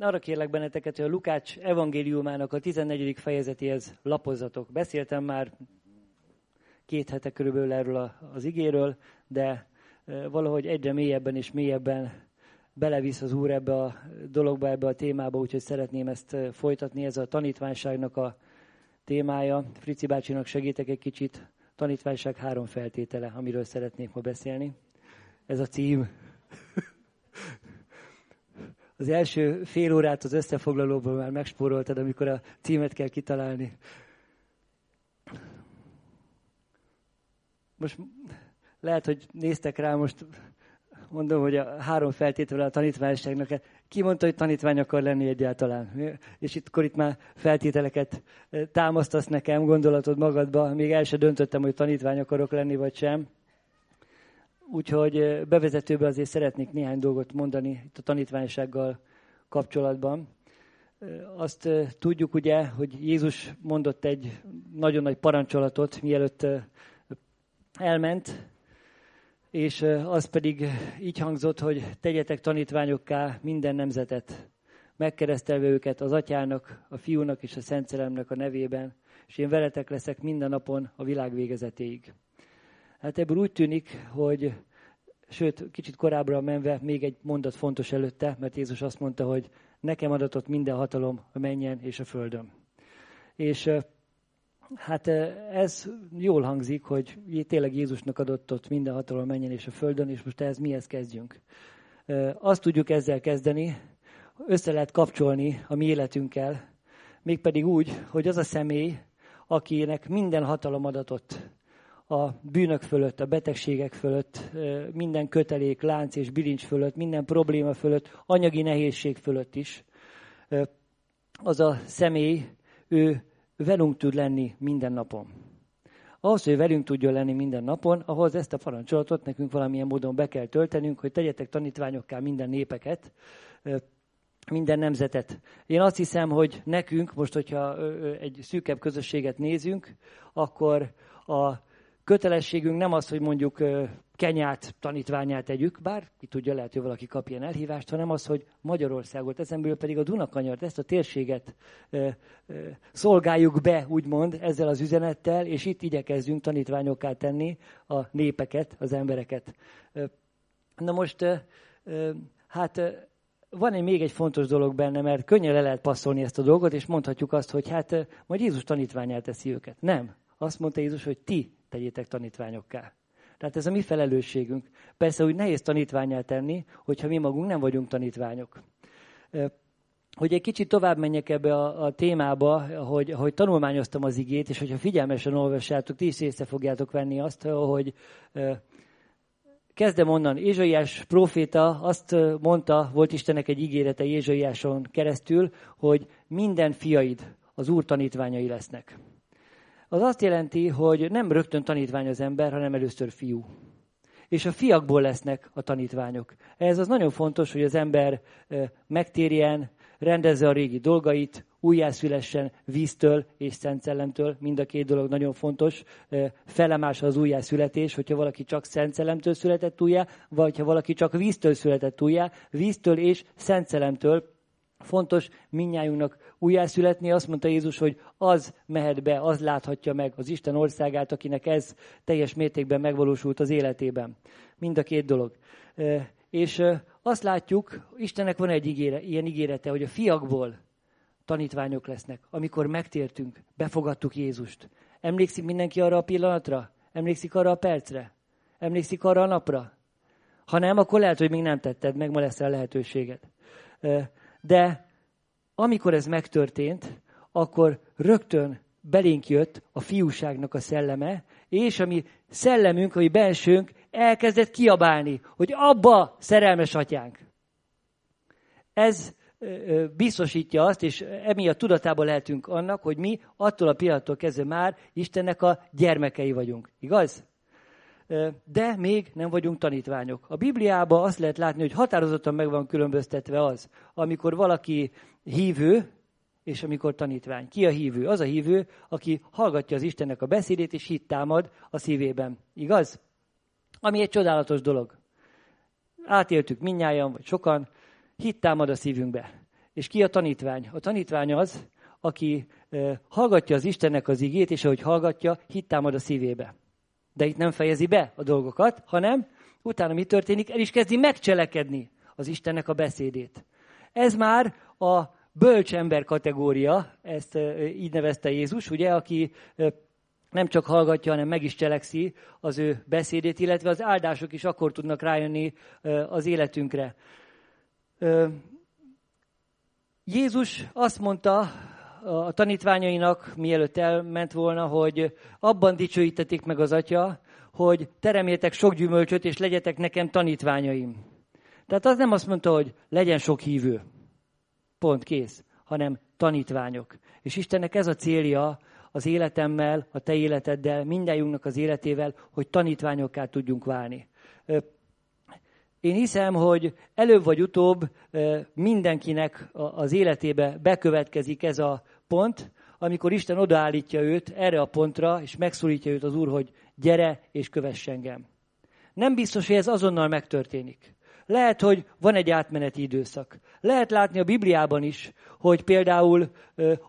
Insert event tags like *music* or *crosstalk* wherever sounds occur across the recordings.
arra kérlek benneteket, hogy a Lukács evangéliumának a 14. fejezetéhez lapozatok. Beszéltem már két hete körülbelül erről az igéről, de valahogy egyre mélyebben és mélyebben belevisz az Úr ebbe a dologba, ebbe a témába, úgyhogy szeretném ezt folytatni. Ez a tanítványságnak a témája. Frici bácsinak segítek egy kicsit. Tanítványság három feltétele, amiről szeretnék ma beszélni. Ez a cím. Az első fél órát az összefoglalóban már megspóroltad, amikor a címet kell kitalálni. Most lehet, hogy néztek rá, most mondom, hogy a három feltétele a tanítványságnak. Ki mondta, hogy tanítvány akar lenni egyáltalán? És itt, akkor itt már feltételeket támasztasz nekem, gondolatod magadba, még el se döntöttem, hogy tanítvány akarok lenni, vagy sem. Úgyhogy bevezetőben azért szeretnék néhány dolgot mondani itt a tanítványsággal kapcsolatban. Azt tudjuk ugye, hogy Jézus mondott egy nagyon nagy parancsolatot, mielőtt elment, és az pedig így hangzott, hogy tegyetek tanítványokká minden nemzetet, megkeresztelve őket az atyának, a fiúnak és a szentszeremnek a nevében, és én veletek leszek minden napon a világ végezetéig. Hát ebből úgy tűnik, hogy sőt, kicsit korábbra menve még egy mondat fontos előtte, mert Jézus azt mondta, hogy nekem adatott minden hatalom a menjen és a földön. És Hát ez jól hangzik, hogy tényleg Jézusnak adott ott minden hatalom menjen és a földön, és most ez mihez kezdjünk. Azt tudjuk ezzel kezdeni, össze lehet kapcsolni a mi életünkkel, mégpedig úgy, hogy az a személy, akinek minden hatalom adatott a bűnök fölött, a betegségek fölött, minden kötelék, lánc és bilincs fölött, minden probléma fölött, anyagi nehézség fölött is, az a személy, ő velünk tud lenni minden napon. Ahhoz, hogy velünk tudjon lenni minden napon, ahhoz ezt a parancsolatot nekünk valamilyen módon be kell töltenünk, hogy tegyetek tanítványokká minden népeket, minden nemzetet. Én azt hiszem, hogy nekünk, most hogyha egy szűkebb közösséget nézünk, akkor a kötelességünk nem az, hogy mondjuk Kenyát tanítványát tegyük, bár ki tudja, lehet, hogy valaki kap ilyen elhívást, hanem az, hogy Magyarországot, ezenből pedig a Dunakanyart, ezt a térséget ö, ö, szolgáljuk be, úgymond, ezzel az üzenettel, és itt igyekezzünk tanítványokká tenni a népeket, az embereket. Na most, ö, hát van egy még egy fontos dolog benne, mert könnyen le lehet passzolni ezt a dolgot, és mondhatjuk azt, hogy hát majd Jézus tanítványát teszi őket. Nem. Azt mondta Jézus, hogy ti tegyétek tanítványokká. Tehát ez a mi felelősségünk. Persze úgy nehéz tanítványát tenni, hogyha mi magunk nem vagyunk tanítványok. Hogy egy kicsit tovább menjek ebbe a, a témába, hogy, hogy tanulmányoztam az igét, és hogyha figyelmesen olvassátok, ti is észre fogjátok venni azt, hogy kezdem onnan. Ézsaiás proféta azt mondta, volt Istennek egy ígérete Ézsaiáson keresztül, hogy minden fiaid az Úr tanítványai lesznek az azt jelenti, hogy nem rögtön tanítvány az ember, hanem először fiú. És a fiakból lesznek a tanítványok. Ez az nagyon fontos, hogy az ember megtérjen, rendezze a régi dolgait, újjászülessen víztől és Szent Szellemtől. Mind a két dolog nagyon fontos. Felemás az újjászületés, hogyha valaki csak Szent Szellemtől született újjá, vagy ha valaki csak víztől született újjá, víztől és Szent Szellemtől Fontos minnyájunknak újjászületni. Azt mondta Jézus, hogy az mehet be, az láthatja meg az Isten országát, akinek ez teljes mértékben megvalósult az életében. Mind a két dolog. És azt látjuk, Istennek van egy ígére, ilyen ígérete, hogy a fiakból tanítványok lesznek. Amikor megtértünk, befogadtuk Jézust. Emlékszik mindenki arra a pillanatra? Emlékszik arra a percre? Emlékszik arra a napra? Ha nem, akkor lehet, hogy még nem tetted meg, ma lesz a lehetőséged. De amikor ez megtörtént, akkor rögtön belénk jött a fiúságnak a szelleme, és ami szellemünk, ami belsőnk elkezdett kiabálni, hogy abba szerelmes atyánk. Ez biztosítja azt, és emiatt tudatában lehetünk annak, hogy mi attól a pillanattól kezdve már Istennek a gyermekei vagyunk. Igaz? De még nem vagyunk tanítványok. A Bibliában azt lehet látni, hogy határozottan meg van különböztetve az, amikor valaki hívő, és amikor tanítvány. Ki a hívő? Az a hívő, aki hallgatja az Istennek a beszédét, és hit támad a szívében. Igaz? Ami egy csodálatos dolog. Átéltük minnyáján, vagy sokan, hit támad a szívünkbe. És ki a tanítvány? A tanítvány az, aki hallgatja az Istennek az igét, és ahogy hallgatja, hittámad a szívébe. De itt nem fejezi be a dolgokat, hanem utána mi történik? El is kezdi megcselekedni az Istennek a beszédét. Ez már a bölcs ember kategória, ezt így nevezte Jézus, ugye, aki nem csak hallgatja, hanem meg is cselekszi az ő beszédét, illetve az áldások is akkor tudnak rájönni az életünkre. Jézus azt mondta a tanítványainak, mielőtt elment volna, hogy abban dicsőítetik meg az atya, hogy teremjetek sok gyümölcsöt, és legyetek nekem tanítványaim. Tehát az nem azt mondta, hogy legyen sok hívő, pont kész, hanem tanítványok. És Istennek ez a célja az életemmel, a te életeddel, mindenjunknak az életével, hogy tanítványokká tudjunk válni. Én hiszem, hogy előbb vagy utóbb mindenkinek az életébe bekövetkezik ez a pont, amikor Isten odaállítja őt erre a pontra, és megszólítja őt az Úr, hogy gyere és kövess engem. Nem biztos, hogy ez azonnal megtörténik. Lehet, hogy van egy átmeneti időszak. Lehet látni a Bibliában is, hogy például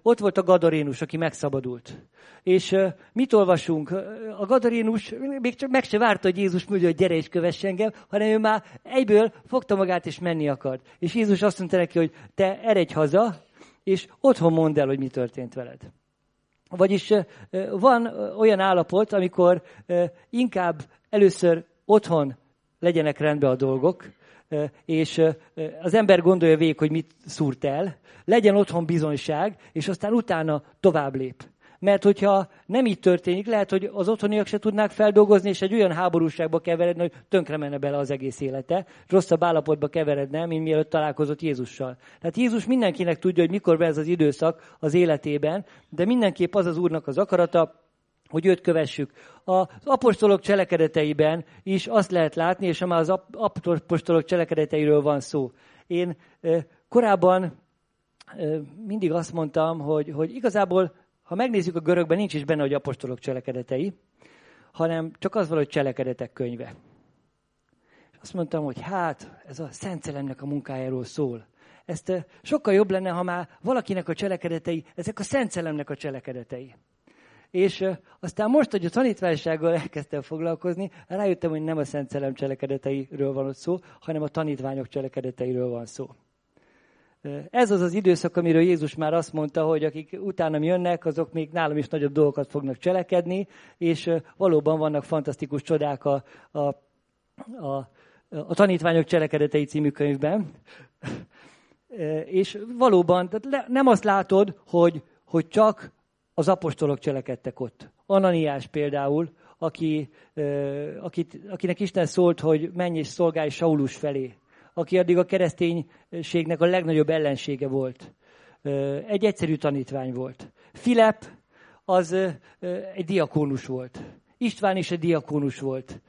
ott volt a Gadarénus, aki megszabadult. És mit olvasunk? A Gadarénus még csak meg se várta, hogy Jézus mondja, hogy gyere és kövess engem, hanem ő már egyből fogta magát és menni akart. És Jézus azt mondta neki, hogy te eredj haza, és otthon mondd el, hogy mi történt veled. Vagyis van olyan állapot, amikor inkább először otthon legyenek rendben a dolgok, és az ember gondolja végig, hogy mit szúrt el, legyen otthon bizonyság, és aztán utána tovább lép. Mert hogyha nem így történik, lehet, hogy az otthoniak se tudnák feldolgozni, és egy olyan háborúságba keveredne, hogy tönkre menne bele az egész élete, rosszabb állapotba keveredne, mint mielőtt találkozott Jézussal. Tehát Jézus mindenkinek tudja, hogy mikor ez az időszak az életében, de mindenképp az az Úrnak az akarata, hogy őt kövessük. Az apostolok cselekedeteiben is azt lehet látni, és már az apostolok cselekedeteiről van szó. Én korábban mindig azt mondtam, hogy, hogy igazából, ha megnézzük a görögben, nincs is benne, hogy apostolok cselekedetei, hanem csak az van, hogy cselekedetek könyve. És azt mondtam, hogy hát, ez a Szent a munkájáról szól. Ezt sokkal jobb lenne, ha már valakinek a cselekedetei, ezek a Szent a cselekedetei. És aztán most, hogy a tanítványsággal elkezdtem foglalkozni, rájöttem, hogy nem a Szent Szellem cselekedeteiről van szó, hanem a tanítványok cselekedeteiről van szó. Ez az az időszak, amiről Jézus már azt mondta, hogy akik utánam jönnek, azok még nálam is nagyobb dolgokat fognak cselekedni, és valóban vannak fantasztikus csodák a, a, a, a tanítványok cselekedetei című könyvben. És valóban tehát nem azt látod, hogy, hogy csak az apostolok cselekedtek ott. Ananiás például, aki, akit, akinek Isten szólt, hogy menj és szolgálj Saulus felé, aki addig a kereszténységnek a legnagyobb ellensége volt. Egy egyszerű tanítvány volt. Filip az egy diakónus volt. István is egy diakónus volt.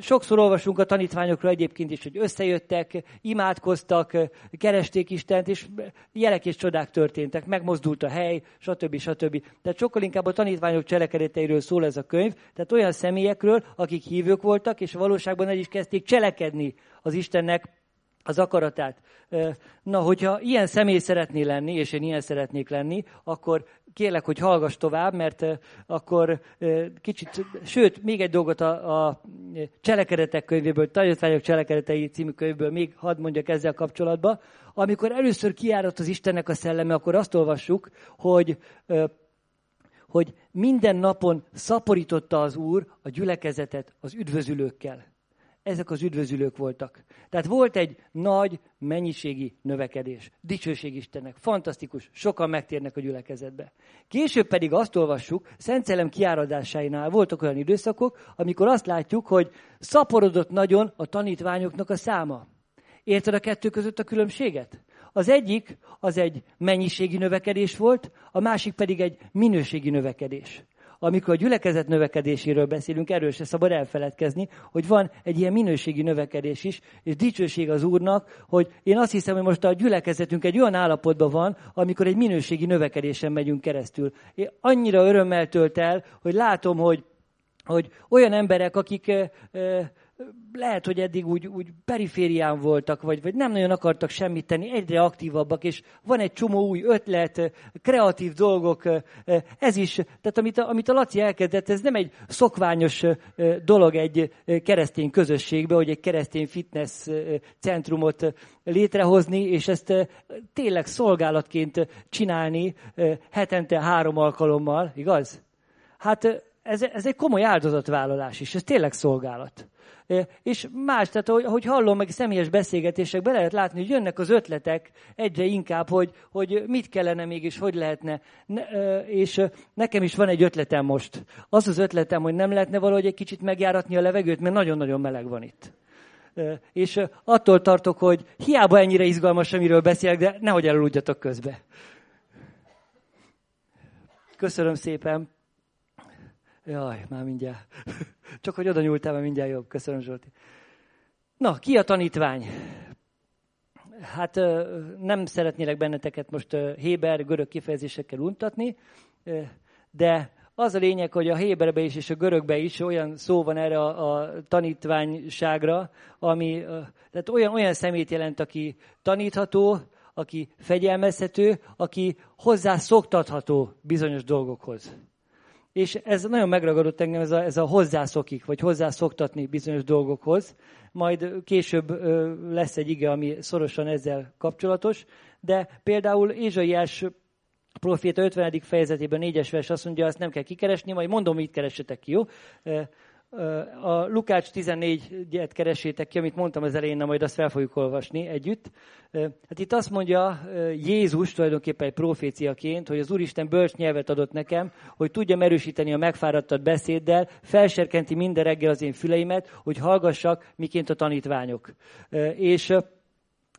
Sokszor olvasunk a tanítványokról egyébként is, hogy összejöttek, imádkoztak, keresték Istent, és jelek és csodák történtek, megmozdult a hely, stb. stb. Tehát sokkal inkább a tanítványok cselekedeteiről szól ez a könyv, tehát olyan személyekről, akik hívők voltak, és valóságban el is kezdték cselekedni az Istennek az akaratát. Na, hogyha ilyen személy szeretné lenni, és én ilyen szeretnék lenni, akkor kérlek, hogy hallgass tovább, mert akkor kicsit, sőt, még egy dolgot a, a cselekedetek könyvéből, Tanítványok cselekedetei című könyvből még hadd mondjak ezzel kapcsolatban. Amikor először kiáradt az Istennek a szelleme, akkor azt olvassuk, hogy hogy minden napon szaporította az Úr a gyülekezetet az üdvözülőkkel ezek az üdvözülők voltak. Tehát volt egy nagy mennyiségi növekedés. Dicsőség Istennek. Fantasztikus. Sokan megtérnek a gyülekezetbe. Később pedig azt olvassuk, Szent Szellem kiáradásainál voltak olyan időszakok, amikor azt látjuk, hogy szaporodott nagyon a tanítványoknak a száma. Érted a kettő között a különbséget? Az egyik az egy mennyiségi növekedés volt, a másik pedig egy minőségi növekedés amikor a gyülekezet növekedéséről beszélünk, erről se szabad elfeledkezni, hogy van egy ilyen minőségi növekedés is, és dicsőség az Úrnak, hogy én azt hiszem, hogy most a gyülekezetünk egy olyan állapotban van, amikor egy minőségi növekedésen megyünk keresztül. Én annyira örömmel tölt el, hogy látom, hogy, hogy olyan emberek, akik lehet, hogy eddig úgy, úgy periférián voltak, vagy, vagy nem nagyon akartak semmit tenni, egyre aktívabbak, és van egy csomó új ötlet, kreatív dolgok, ez is, tehát amit a, amit a Laci elkezdett, ez nem egy szokványos dolog egy keresztény közösségbe, hogy egy keresztény fitness centrumot létrehozni, és ezt tényleg szolgálatként csinálni hetente három alkalommal, igaz? Hát ez, ez egy komoly áldozatvállalás is, ez tényleg szolgálat. És más, tehát hogy, hogy hallom meg személyes beszélgetésekben, lehet látni, hogy jönnek az ötletek egyre inkább, hogy, hogy mit kellene még, és hogy lehetne. És nekem is van egy ötletem most. Az az ötletem, hogy nem lehetne valahogy egy kicsit megjáratni a levegőt, mert nagyon-nagyon meleg van itt. És attól tartok, hogy hiába ennyire izgalmas, amiről beszélek, de nehogy eluludjatok közbe. Köszönöm szépen. Jaj, már mindjárt. *laughs* Csak hogy oda nyúltál, mert mindjárt jobb. Köszönöm, Zsolti. Na, ki a tanítvány? Hát nem szeretnélek benneteket most héber, görög kifejezésekkel untatni, de az a lényeg, hogy a héberbe is és a görögbe is olyan szó van erre a, a tanítványságra, ami tehát olyan, olyan szemét jelent, aki tanítható, aki fegyelmezhető, aki hozzá szoktatható bizonyos dolgokhoz. És ez nagyon megragadott engem, ez a, ez a hozzászokik, vagy hozzászoktatni bizonyos dolgokhoz. Majd később ö, lesz egy ige, ami szorosan ezzel kapcsolatos. De például Ézsaiás proféta 50. fejezetében 4-es vers azt mondja, azt nem kell kikeresni, majd mondom, mit keresetek ki, jó? A Lukács 14-et keresétek ki, amit mondtam az elején, majd azt fel fogjuk olvasni együtt. Hát itt azt mondja Jézus tulajdonképpen egy proféciaként, hogy az Úristen bölcs nyelvet adott nekem, hogy tudjam erősíteni a megfáradtat beszéddel, felserkenti minden reggel az én füleimet, hogy hallgassak, miként a tanítványok. És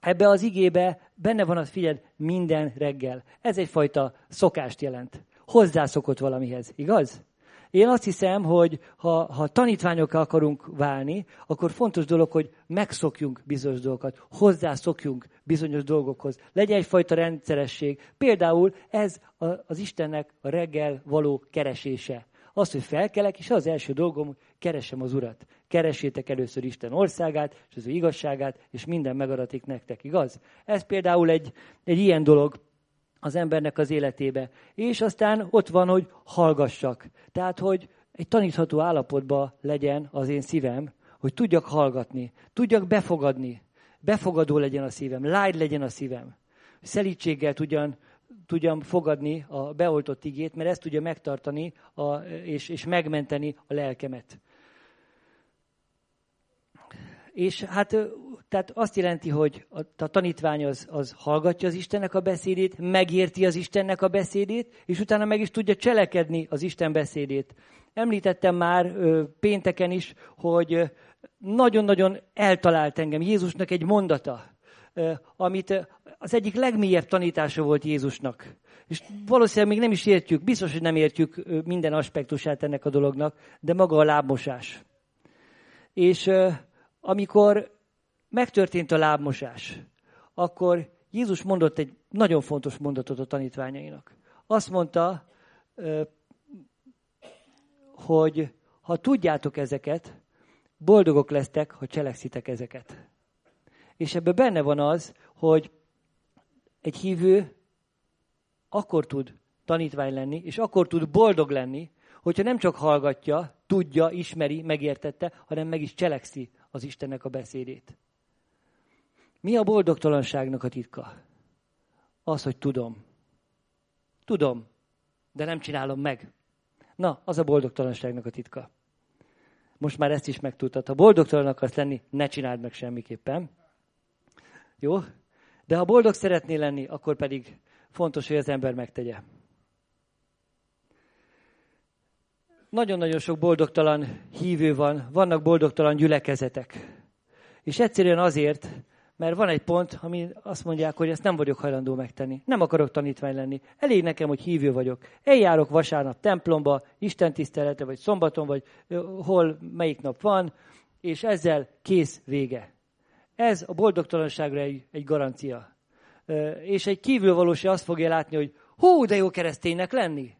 ebbe az igébe benne van az, figyeld, minden reggel. Ez egyfajta szokást jelent. Hozzászokott valamihez, igaz? Én azt hiszem, hogy ha, ha tanítványokkal akarunk válni, akkor fontos dolog, hogy megszokjunk bizonyos dolgokat, hozzászokjunk bizonyos dolgokhoz. Legyen egyfajta rendszeresség. Például ez az Istennek a reggel való keresése. Az, hogy felkelek, és az első dolgom, keresem az Urat. Keresétek először Isten országát, és az ő igazságát, és minden megadatik nektek, igaz? Ez például egy, egy ilyen dolog, az embernek az életébe. És aztán ott van, hogy hallgassak. Tehát, hogy egy tanítható állapotban legyen az én szívem, hogy tudjak hallgatni, tudjak befogadni, befogadó legyen a szívem, lágy legyen a szívem. Szelítséggel tudjan, tudjam fogadni a beoltott igét, mert ezt tudja megtartani a, és, és megmenteni a lelkemet. És hát tehát azt jelenti, hogy a, tanítvány az, az hallgatja az Istennek a beszédét, megérti az Istennek a beszédét, és utána meg is tudja cselekedni az Isten beszédét. Említettem már ö, pénteken is, hogy nagyon-nagyon eltalált engem Jézusnak egy mondata, ö, amit az egyik legmélyebb tanítása volt Jézusnak. És valószínűleg még nem is értjük, biztos, hogy nem értjük minden aspektusát ennek a dolognak, de maga a lábmosás. És amikor megtörtént a lábmosás, akkor Jézus mondott egy nagyon fontos mondatot a tanítványainak. Azt mondta, hogy ha tudjátok ezeket, boldogok lesztek, ha cselekszitek ezeket. És ebben benne van az, hogy egy hívő akkor tud tanítvány lenni, és akkor tud boldog lenni, hogyha nem csak hallgatja, tudja, ismeri, megértette, hanem meg is cselekszi az Istennek a beszédét. Mi a boldogtalanságnak a titka? Az, hogy tudom. Tudom, de nem csinálom meg. Na, az a boldogtalanságnak a titka. Most már ezt is megtudtad. Ha boldogtalan akarsz lenni, ne csináld meg semmiképpen. Jó? De ha boldog szeretnél lenni, akkor pedig fontos, hogy az ember megtegye. Nagyon-nagyon sok boldogtalan hívő van, vannak boldogtalan gyülekezetek. És egyszerűen azért, mert van egy pont, ami azt mondják, hogy ezt nem vagyok hajlandó megtenni. Nem akarok tanítvány lenni. Elég nekem, hogy hívő vagyok. Eljárok vasárnap templomba, Isten tisztelete, vagy szombaton, vagy hol, melyik nap van, és ezzel kész vége. Ez a boldogtalanságra egy, egy garancia. És egy kívülvaló azt fogja látni, hogy hú, de jó kereszténynek lenni.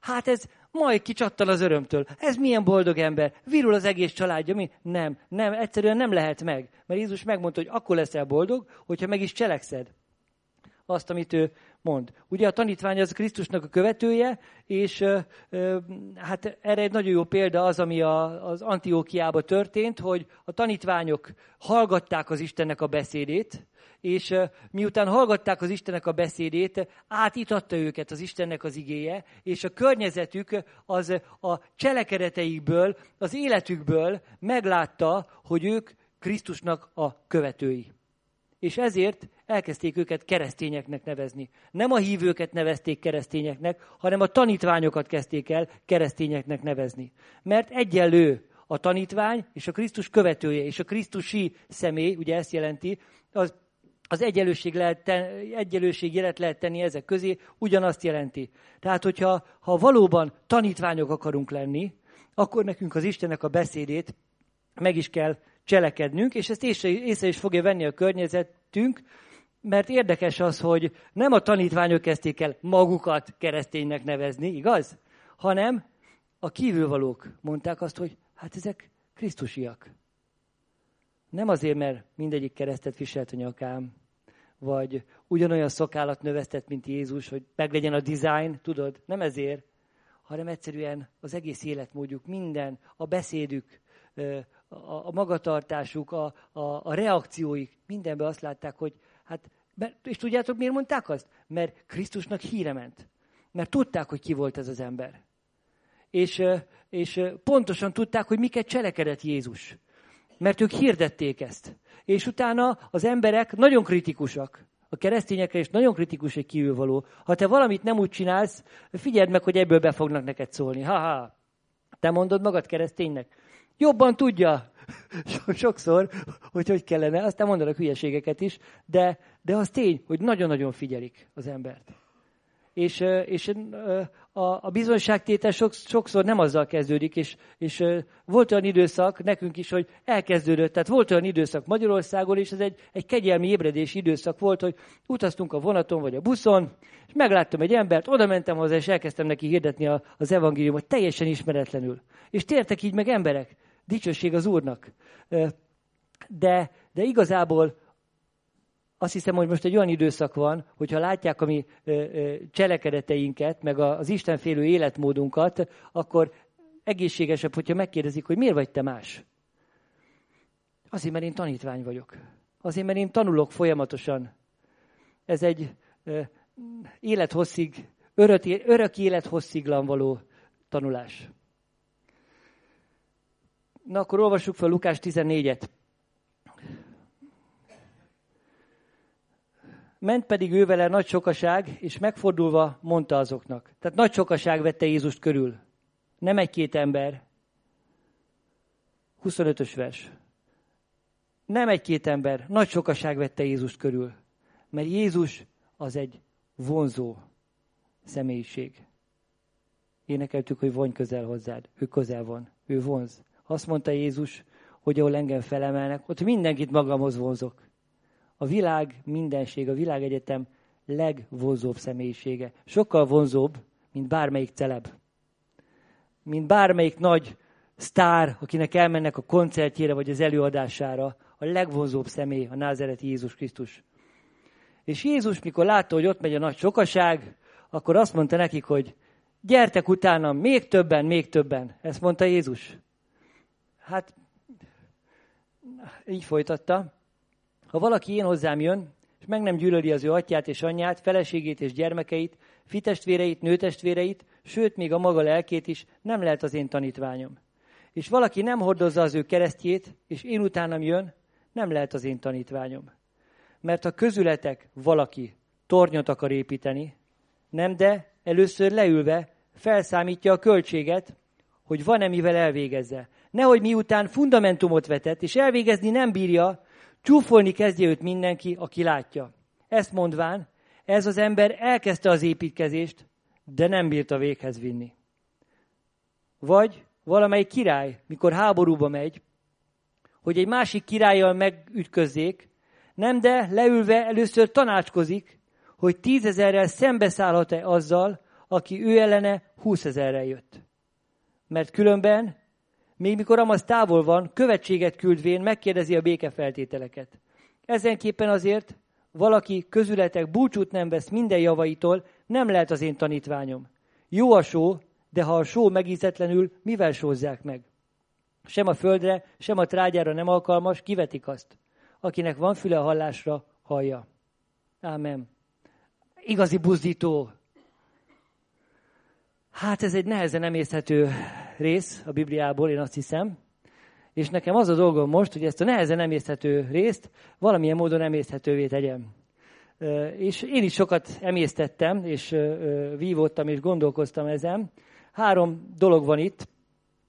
Hát ez Majd kicsattal az örömtől. Ez milyen boldog ember. Virul az egész családja. Mi? Nem, nem, egyszerűen nem lehet meg. Mert Jézus megmondta, hogy akkor leszel boldog, hogyha meg is cselekszed azt, amit ő mond. Ugye a tanítvány az Krisztusnak a követője, és hát erre egy nagyon jó példa az, ami a, az Antiókiában történt, hogy a tanítványok hallgatták az Istennek a beszédét, és miután hallgatták az Istennek a beszédét, átitatta őket az Istennek az igéje, és a környezetük az a cselekedeteikből, az életükből meglátta, hogy ők Krisztusnak a követői. És ezért elkezdték őket keresztényeknek nevezni. Nem a hívőket nevezték keresztényeknek, hanem a tanítványokat kezdték el keresztényeknek nevezni. Mert egyenlő a tanítvány és a Krisztus követője, és a Krisztusi személy, ugye ezt jelenti, az, az egyenlőség, lehet ten, egyenlőség jelet lehet tenni ezek közé, ugyanazt jelenti. Tehát, hogyha ha valóban tanítványok akarunk lenni, akkor nekünk az Istennek a beszédét meg is kell cselekednünk, és ezt észre, észre is fogja venni a környezetünk, mert érdekes az, hogy nem a tanítványok kezdték el magukat kereszténynek nevezni, igaz? Hanem a kívülvalók mondták azt, hogy hát ezek krisztusiak. Nem azért, mert mindegyik keresztet viselt a nyakám, vagy ugyanolyan szakállat növesztett, mint Jézus, hogy meglegyen a design, tudod? Nem ezért, hanem egyszerűen az egész életmódjuk, minden, a beszédük, a, a magatartásuk, a, a, a reakcióik, mindenben azt látták, hogy hát, mert, és tudjátok, miért mondták azt? Mert Krisztusnak híre ment. Mert tudták, hogy ki volt ez az ember. És, és pontosan tudták, hogy miket cselekedett Jézus. Mert ők hirdették ezt. És utána az emberek nagyon kritikusak. A keresztényekre is nagyon kritikus egy kívülvaló. Ha te valamit nem úgy csinálsz, figyeld meg, hogy ebből be fognak neked szólni. Ha-ha. Te mondod magad kereszténynek jobban tudja *laughs* sokszor, hogy hogy kellene, aztán mondanak hülyeségeket is, de, de az tény, hogy nagyon-nagyon figyelik az embert. És, és a, a bizonyságtétel sokszor nem azzal kezdődik, és, és volt olyan időszak nekünk is, hogy elkezdődött, tehát volt olyan időszak Magyarországon, és ez egy, egy kegyelmi ébredési időszak volt, hogy utaztunk a vonaton vagy a buszon, és megláttam egy embert, oda mentem hozzá, és elkezdtem neki hirdetni a, az evangéliumot teljesen ismeretlenül. És tértek így meg emberek, dicsőség az Úrnak. De, de igazából azt hiszem, hogy most egy olyan időszak van, hogyha látják a mi cselekedeteinket, meg az Istenfélő életmódunkat, akkor egészségesebb, hogyha megkérdezik, hogy miért vagy te más. Azért, mert én tanítvány vagyok. Azért, mert én tanulok folyamatosan. Ez egy élethosszig, örök, örök élethossziglan való tanulás. Na, akkor olvassuk fel Lukás 14-et. Ment pedig ő vele nagy sokaság, és megfordulva mondta azoknak. Tehát nagy sokaság vette Jézust körül. Nem egy-két ember. 25-ös vers. Nem egy-két ember, nagy sokaság vette Jézust körül. Mert Jézus az egy vonzó személyiség. Énekeltük, hogy vonj közel hozzád. Ő közel van. Ő vonz. Azt mondta Jézus, hogy ahol engem felemelnek, ott mindenkit magamhoz vonzok. A világ mindenség, a világegyetem legvonzóbb személyisége. Sokkal vonzóbb, mint bármelyik celeb. Mint bármelyik nagy sztár, akinek elmennek a koncertjére vagy az előadására, a legvonzóbb személy a názereti Jézus Krisztus. És Jézus, mikor látta, hogy ott megy a nagy sokaság, akkor azt mondta nekik, hogy gyertek utána, még többen, még többen. Ezt mondta Jézus. Hát, így folytatta. Ha valaki én hozzám jön, és meg nem gyűlöli az ő atyát és anyját, feleségét és gyermekeit, fitestvéreit, nőtestvéreit, sőt, még a maga lelkét is, nem lehet az én tanítványom. És valaki nem hordozza az ő keresztjét, és én utánam jön, nem lehet az én tanítványom. Mert a közületek valaki tornyot akar építeni, nem de először leülve felszámítja a költséget, hogy van-e mivel elvégezze nehogy miután fundamentumot vetett, és elvégezni nem bírja, csúfolni kezdje őt mindenki, aki látja. Ezt mondván, ez az ember elkezdte az építkezést, de nem bírta véghez vinni. Vagy valamelyik király, mikor háborúba megy, hogy egy másik királlyal megütközzék, nem de leülve először tanácskozik, hogy tízezerrel szembeszállhat-e azzal, aki ő ellene 20 ezerrel jött. Mert különben, még mikor Amaz távol van, követséget küldvén megkérdezi a békefeltételeket. Ezenképpen azért valaki közületek búcsút nem vesz minden javaitól, nem lehet az én tanítványom. Jó a só, de ha a só megízetlenül, mivel sózzák meg? Sem a földre, sem a trágyára nem alkalmas, kivetik azt. Akinek van füle hallásra, hallja. Ámen. Igazi buzdító. Hát ez egy nehezen emészhető rész a Bibliából, én azt hiszem. És nekem az a dolgom most, hogy ezt a nehezen emészhető részt valamilyen módon emészhetővé tegyem. És én is sokat emésztettem, és vívottam, és gondolkoztam ezen. Három dolog van itt,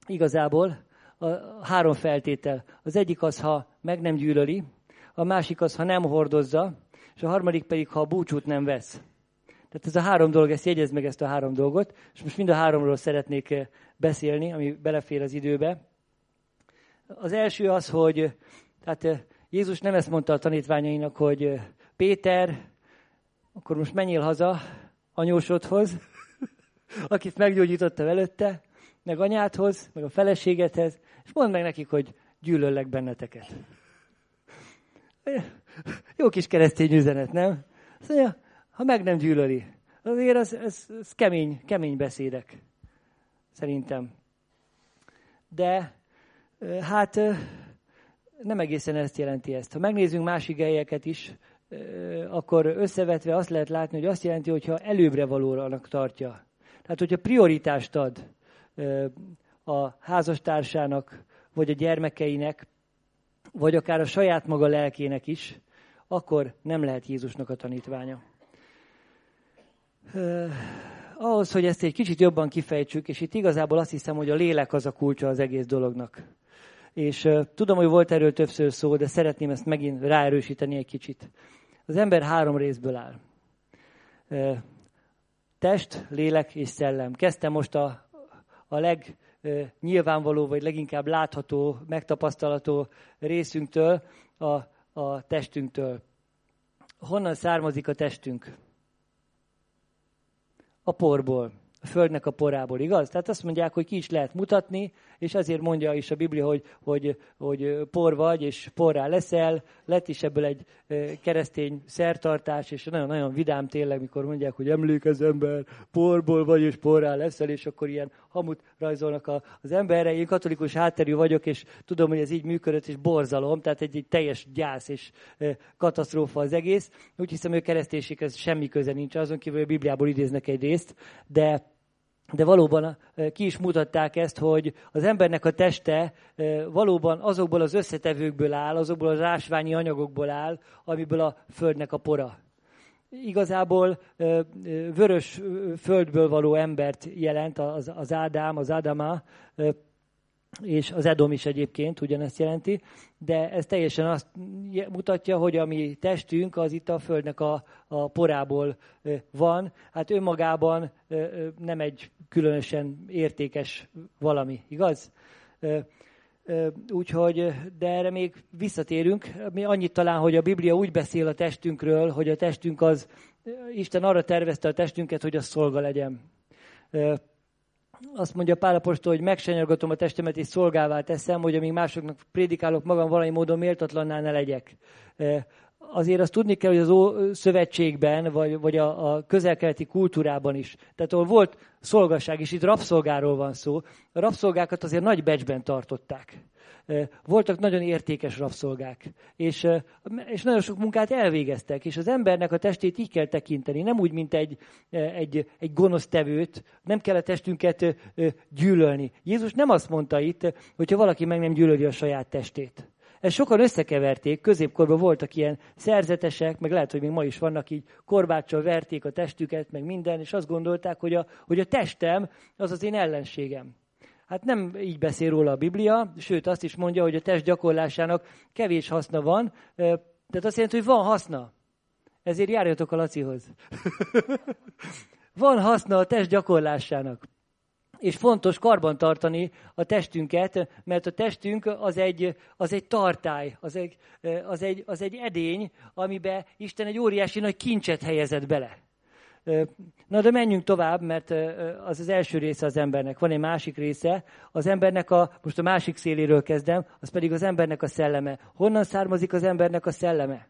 igazából, a három feltétel. Az egyik az, ha meg nem gyűlöli, a másik az, ha nem hordozza, és a harmadik pedig, ha a búcsút nem vesz. Tehát ez a három dolog, ezt jegyezd meg ezt a három dolgot, és most mind a háromról szeretnék beszélni, ami belefér az időbe. Az első az, hogy tehát Jézus nem ezt mondta a tanítványainak, hogy Péter, akkor most menjél haza anyósodhoz, *laughs* akit meggyógyította előtte, meg anyádhoz, meg a feleségedhez, és mondd meg nekik, hogy gyűlöllek benneteket. *laughs* Jó kis keresztény üzenet, nem? Azt mondja, ha meg nem gyűlöli. Azért az, az, az kemény, kemény beszédek, szerintem. De hát nem egészen ezt jelenti ezt. Ha megnézzünk másik helyeket is, akkor összevetve azt lehet látni, hogy azt jelenti, hogyha előbbre valóranak tartja. Tehát, hogyha prioritást ad a házastársának, vagy a gyermekeinek, vagy akár a saját maga lelkének is, akkor nem lehet Jézusnak a tanítványa. Ahhoz, hogy ezt egy kicsit jobban kifejtsük, és itt igazából azt hiszem, hogy a lélek az a kulcsa az egész dolognak. És tudom, hogy volt erről többször szó, de szeretném ezt megint ráerősíteni egy kicsit. Az ember három részből áll. Test, lélek és szellem. Kezdtem most a, a legnyilvánvaló, vagy leginkább látható, megtapasztalható részünktől, a, a testünktől. Honnan származik a testünk? A porból a földnek a porából, igaz? Tehát azt mondják, hogy ki is lehet mutatni, és azért mondja is a Biblia, hogy, hogy, hogy por vagy, és porrá leszel. Lett is ebből egy keresztény szertartás, és nagyon-nagyon vidám tényleg, mikor mondják, hogy emlékezz ember, porból vagy, és porrá leszel, és akkor ilyen hamut rajzolnak a, az emberre. Én katolikus hátterű vagyok, és tudom, hogy ez így működött, és borzalom, tehát egy, egy teljes gyász és katasztrófa az egész. Úgy hiszem, hogy kereszténységhez semmi köze nincs, azon kívül a Bibliából idéznek egy részt, de de valóban ki is mutatták ezt, hogy az embernek a teste valóban azokból az összetevőkből áll, azokból az rásványi anyagokból áll, amiből a földnek a pora. Igazából vörös földből való embert jelent az, Ádám, az Adama, és az Edom is egyébként ugyanezt jelenti, de ez teljesen azt mutatja, hogy a mi testünk az itt a Földnek a, a porából van. Hát önmagában nem egy különösen értékes valami, igaz? Úgyhogy, de erre még visszatérünk. Mi annyit talán, hogy a Biblia úgy beszél a testünkről, hogy a testünk az, Isten arra tervezte a testünket, hogy az szolga legyen azt mondja Pálapostól, hogy megsenyargatom a testemet és szolgává teszem, hogy amíg másoknak prédikálok magam valami módon méltatlanná ne legyek. Azért azt tudni kell, hogy az Ó szövetségben, vagy, vagy a, a közelkeleti kultúrában is, tehát ahol volt szolgaság, és itt rabszolgáról van szó, a rabszolgákat azért nagy becsben tartották voltak nagyon értékes rabszolgák, és, és nagyon sok munkát elvégeztek, és az embernek a testét így kell tekinteni, nem úgy, mint egy, egy, egy gonosz tevőt, nem kell a testünket gyűlölni. Jézus nem azt mondta itt, hogyha valaki meg nem gyűlöli a saját testét. Ezt sokan összekeverték, középkorban voltak ilyen szerzetesek, meg lehet, hogy még ma is vannak így, korbáccsal verték a testüket, meg minden, és azt gondolták, hogy a, hogy a testem az az én ellenségem. Hát nem így beszél róla a Biblia, sőt azt is mondja, hogy a test gyakorlásának kevés haszna van, tehát azt jelenti, hogy van haszna. Ezért járjatok a Lacihoz. *laughs* van haszna a test gyakorlásának. És fontos karbantartani a testünket, mert a testünk az egy, az egy tartály, az egy, az, egy, az egy edény, amiben Isten egy óriási nagy kincset helyezett bele Na de menjünk tovább, mert az az első része az embernek. Van egy másik része, az embernek a, most a másik széléről kezdem, az pedig az embernek a szelleme. Honnan származik az embernek a szelleme?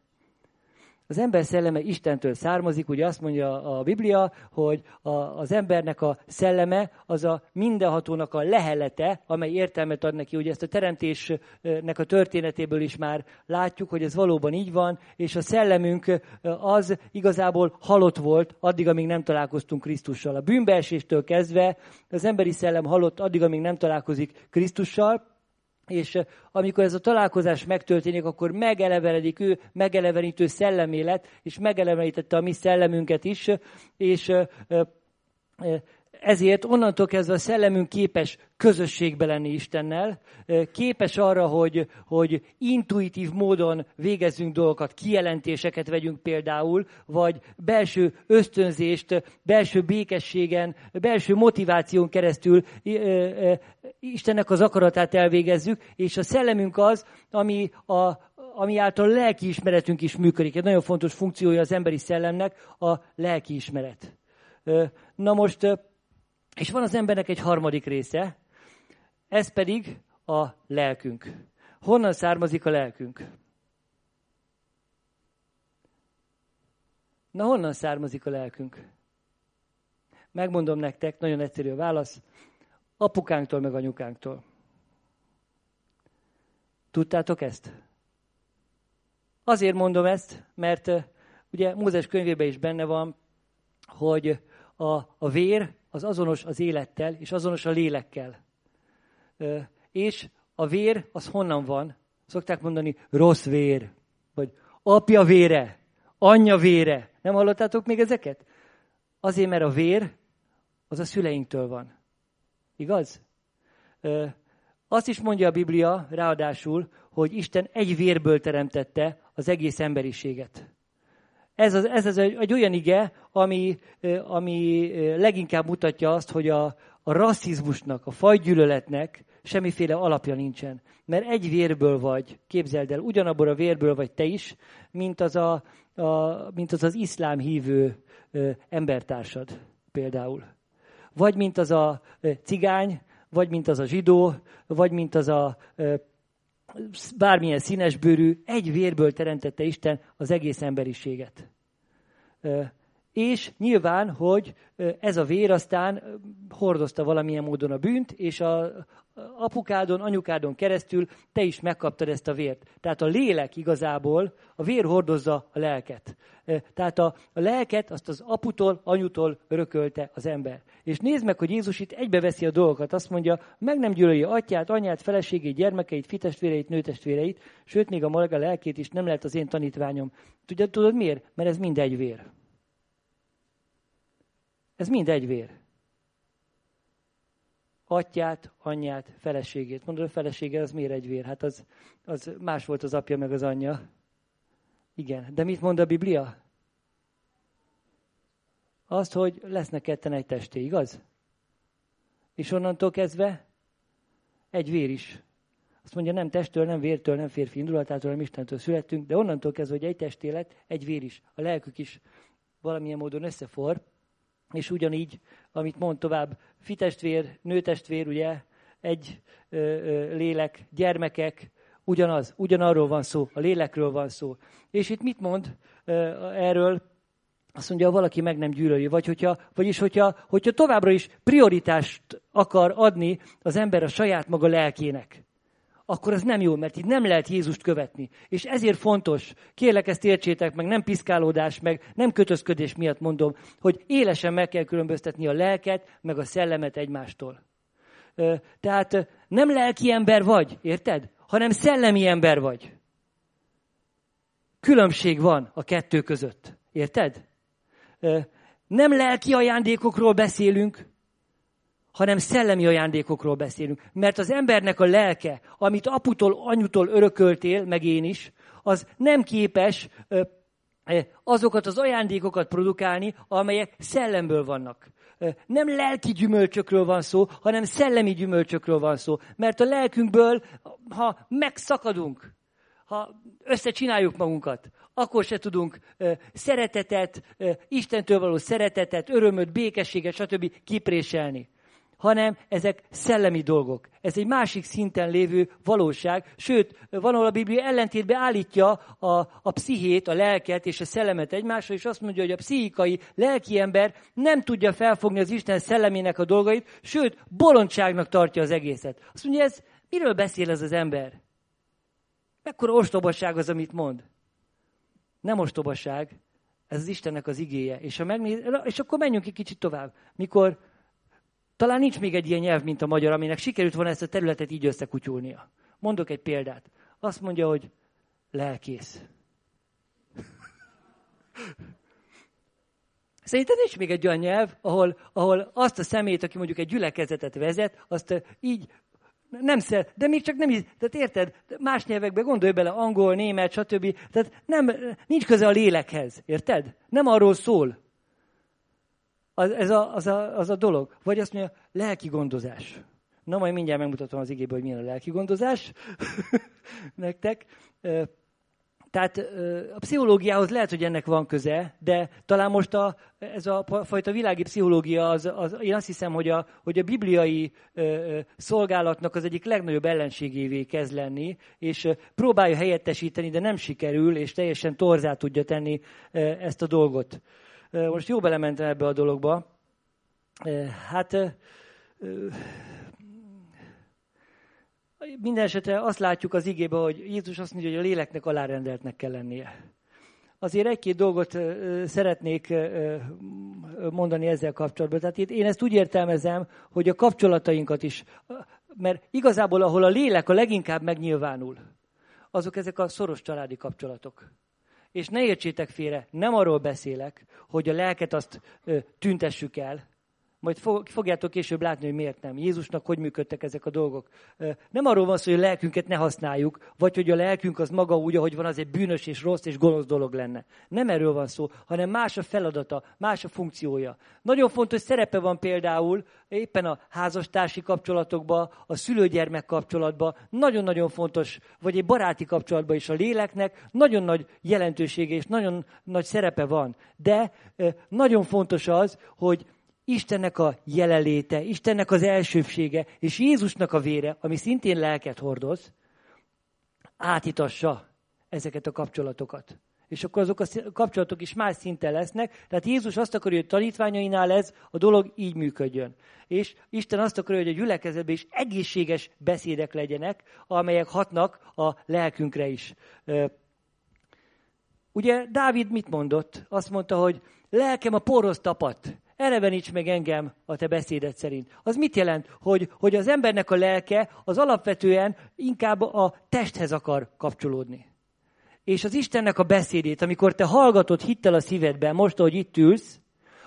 Az ember szelleme Istentől származik, ugye azt mondja a Biblia, hogy a, az embernek a szelleme az a mindenhatónak a lehelete, amely értelmet ad neki. Ugye ezt a teremtésnek a történetéből is már látjuk, hogy ez valóban így van, és a szellemünk az igazából halott volt, addig, amíg nem találkoztunk Krisztussal. A bűnbeeséstől kezdve az emberi szellem halott addig, amíg nem találkozik Krisztussal, és amikor ez a találkozás megtörténik, akkor megelevenedik ő, megelevenítő szellemélet, és megelevenítette a mi szellemünket is, és ezért onnantól kezdve a szellemünk képes közösségbe lenni Istennel, képes arra, hogy, hogy intuitív módon végezzünk dolgokat, kijelentéseket vegyünk például, vagy belső ösztönzést, belső békességen, belső motiváción keresztül Istennek az akaratát elvégezzük, és a szellemünk az, ami, a, ami által a lelkiismeretünk is működik. Egy nagyon fontos funkciója az emberi szellemnek a lelkiismeret. Na most és van az embernek egy harmadik része, ez pedig a lelkünk. Honnan származik a lelkünk? Na, honnan származik a lelkünk? Megmondom nektek, nagyon egyszerű a válasz. Apukánktól, meg anyukánktól. Tudtátok ezt? Azért mondom ezt, mert ugye Mózes könyvében is benne van, hogy a, a vér az azonos az élettel, és azonos a lélekkel. És a vér az honnan van? Szokták mondani, rossz vér, vagy apja vére, anyja vére. Nem hallottátok még ezeket? Azért, mert a vér az a szüleinktől van. Igaz? Azt is mondja a Biblia, ráadásul, hogy Isten egy vérből teremtette az egész emberiséget. Ez, az, ez az egy, egy olyan ige, ami, ami leginkább mutatja azt, hogy a, a rasszizmusnak, a fajgyűlöletnek semmiféle alapja nincsen. Mert egy vérből vagy, képzeld el, ugyanabból a vérből vagy te is, mint az a, a, mint az, az iszlám hívő ö, embertársad például. Vagy mint az a cigány, vagy mint az a zsidó, vagy mint az a bármilyen színesbőrű, egy vérből teremtette Isten az egész emberiséget. És nyilván, hogy ez a vér aztán hordozta valamilyen módon a bűnt, és a apukádon, anyukádon keresztül te is megkaptad ezt a vért. Tehát a lélek igazából, a vér hordozza a lelket. Tehát a, a lelket azt az aputól, anyutól örökölte az ember. És nézd meg, hogy Jézus itt egybeveszi a dolgokat. Azt mondja, meg nem gyűlöli atyát, anyát, feleségét, gyermekeit, fitestvéreit, nőtestvéreit, sőt, még a maga lelkét is nem lehet az én tanítványom. Tudod, tudod miért? Mert ez mind egy vér. Ez mind egy vér. Atyát, anyját, feleségét. Mondod, a felesége az miért egy vér? Hát az, az más volt az apja meg az anyja. Igen. De mit mond a Biblia? Azt, hogy lesznek ketten egy testé, igaz? És onnantól kezdve egy vér is. Azt mondja, nem testtől, nem vértől, nem férfi indulatától, nem Istentől születtünk, de onnantól kezdve, hogy egy testélet, egy vér is. A lelkük is valamilyen módon összefor, és ugyanígy, amit mond tovább, fitestvér, nőtestvér, ugye, egy ö, ö, lélek, gyermekek, ugyanaz, ugyanarról van szó, a lélekről van szó. És itt mit mond ö, erről? Azt mondja, ha valaki meg nem gyűlöli, vagy hogyha, vagyis hogyha, hogyha továbbra is prioritást akar adni az ember a saját maga lelkének, akkor az nem jó, mert itt nem lehet Jézust követni. És ezért fontos, kérlek ezt értsétek meg, nem piszkálódás, meg nem kötözködés miatt mondom, hogy élesen meg kell különböztetni a lelket, meg a szellemet egymástól. Tehát nem lelki ember vagy, érted? Hanem szellemi ember vagy. Különbség van a kettő között, érted? Nem lelki ajándékokról beszélünk, hanem szellemi ajándékokról beszélünk. Mert az embernek a lelke, amit aputól, anyutól örököltél, meg én is, az nem képes azokat az ajándékokat produkálni, amelyek szellemből vannak. Nem lelki gyümölcsökről van szó, hanem szellemi gyümölcsökről van szó. Mert a lelkünkből, ha megszakadunk, ha összecsináljuk magunkat, akkor se tudunk szeretetet, Istentől való szeretetet, örömöt, békességet, stb. kipréselni hanem ezek szellemi dolgok. Ez egy másik szinten lévő valóság, sőt, valahol a Biblia ellentétbe állítja a, a pszichét, a lelket és a szellemet egymásra, és azt mondja, hogy a pszichikai, lelki ember nem tudja felfogni az Isten szellemének a dolgait, sőt, bolondságnak tartja az egészet. Azt mondja, ez miről beszél ez az ember? Mekkora ostobaság az, amit mond? Nem ostobaság, ez az Istennek az igéje. És, ha megnéz, és akkor menjünk egy kicsit tovább. Mikor talán nincs még egy ilyen nyelv, mint a magyar, aminek sikerült volna ezt a területet így összekutyulnia. Mondok egy példát. Azt mondja, hogy lelkész. Szerintem nincs még egy olyan nyelv, ahol, ahol azt a szemét, aki mondjuk egy gyülekezetet vezet, azt így nem szer, de még csak nem is, tehát érted, más nyelvekben gondolj bele, angol, német, stb. Tehát nem, nincs köze a lélekhez, érted? Nem arról szól. Az, ez a, az, a, az a dolog. Vagy azt mondja, lelki gondozás. Na, majd mindjárt megmutatom az igéből, hogy milyen a lelki gondozás *laughs* nektek. Tehát a pszichológiához lehet, hogy ennek van köze, de talán most a, ez a fajta világi pszichológia, az, az, én azt hiszem, hogy a, hogy a bibliai ö, szolgálatnak az egyik legnagyobb ellenségévé kezd lenni, és próbálja helyettesíteni, de nem sikerül, és teljesen torzá tudja tenni ezt a dolgot. Most jó belementem ebbe a dologba. Hát minden esetre azt látjuk az igébe, hogy Jézus azt mondja, hogy a léleknek alárendeltnek kell lennie. Azért egy-két dolgot szeretnék mondani ezzel kapcsolatban. Tehát én ezt úgy értelmezem, hogy a kapcsolatainkat is, mert igazából ahol a lélek a leginkább megnyilvánul, azok ezek a szoros családi kapcsolatok. És ne értsétek félre, nem arról beszélek, hogy a lelket azt tüntessük el, majd fogjátok később látni, hogy miért nem. Jézusnak hogy működtek ezek a dolgok. Nem arról van szó, hogy a lelkünket ne használjuk, vagy hogy a lelkünk az maga úgy, ahogy van, az egy bűnös és rossz és gonosz dolog lenne. Nem erről van szó, hanem más a feladata, más a funkciója. Nagyon fontos szerepe van például éppen a házastársi kapcsolatokban, a szülőgyermek kapcsolatban, nagyon-nagyon fontos, vagy egy baráti kapcsolatban is a léleknek nagyon nagy jelentősége és nagyon nagy szerepe van. De nagyon fontos az, hogy Istennek a jelenléte, Istennek az elsőbsége, és Jézusnak a vére, ami szintén lelket hordoz, átitassa ezeket a kapcsolatokat. És akkor azok a kapcsolatok is más szinten lesznek. Tehát Jézus azt akarja, hogy a tanítványainál ez a dolog így működjön. És Isten azt akarja, hogy a gyülekezetben is egészséges beszédek legyenek, amelyek hatnak a lelkünkre is. Ugye Dávid mit mondott? Azt mondta, hogy lelkem a porhoz tapadt eleveníts meg engem a te beszédet szerint. Az mit jelent? Hogy, hogy az embernek a lelke az alapvetően inkább a testhez akar kapcsolódni. És az Istennek a beszédét, amikor te hallgatod hittel a szívedben, most, ahogy itt ülsz,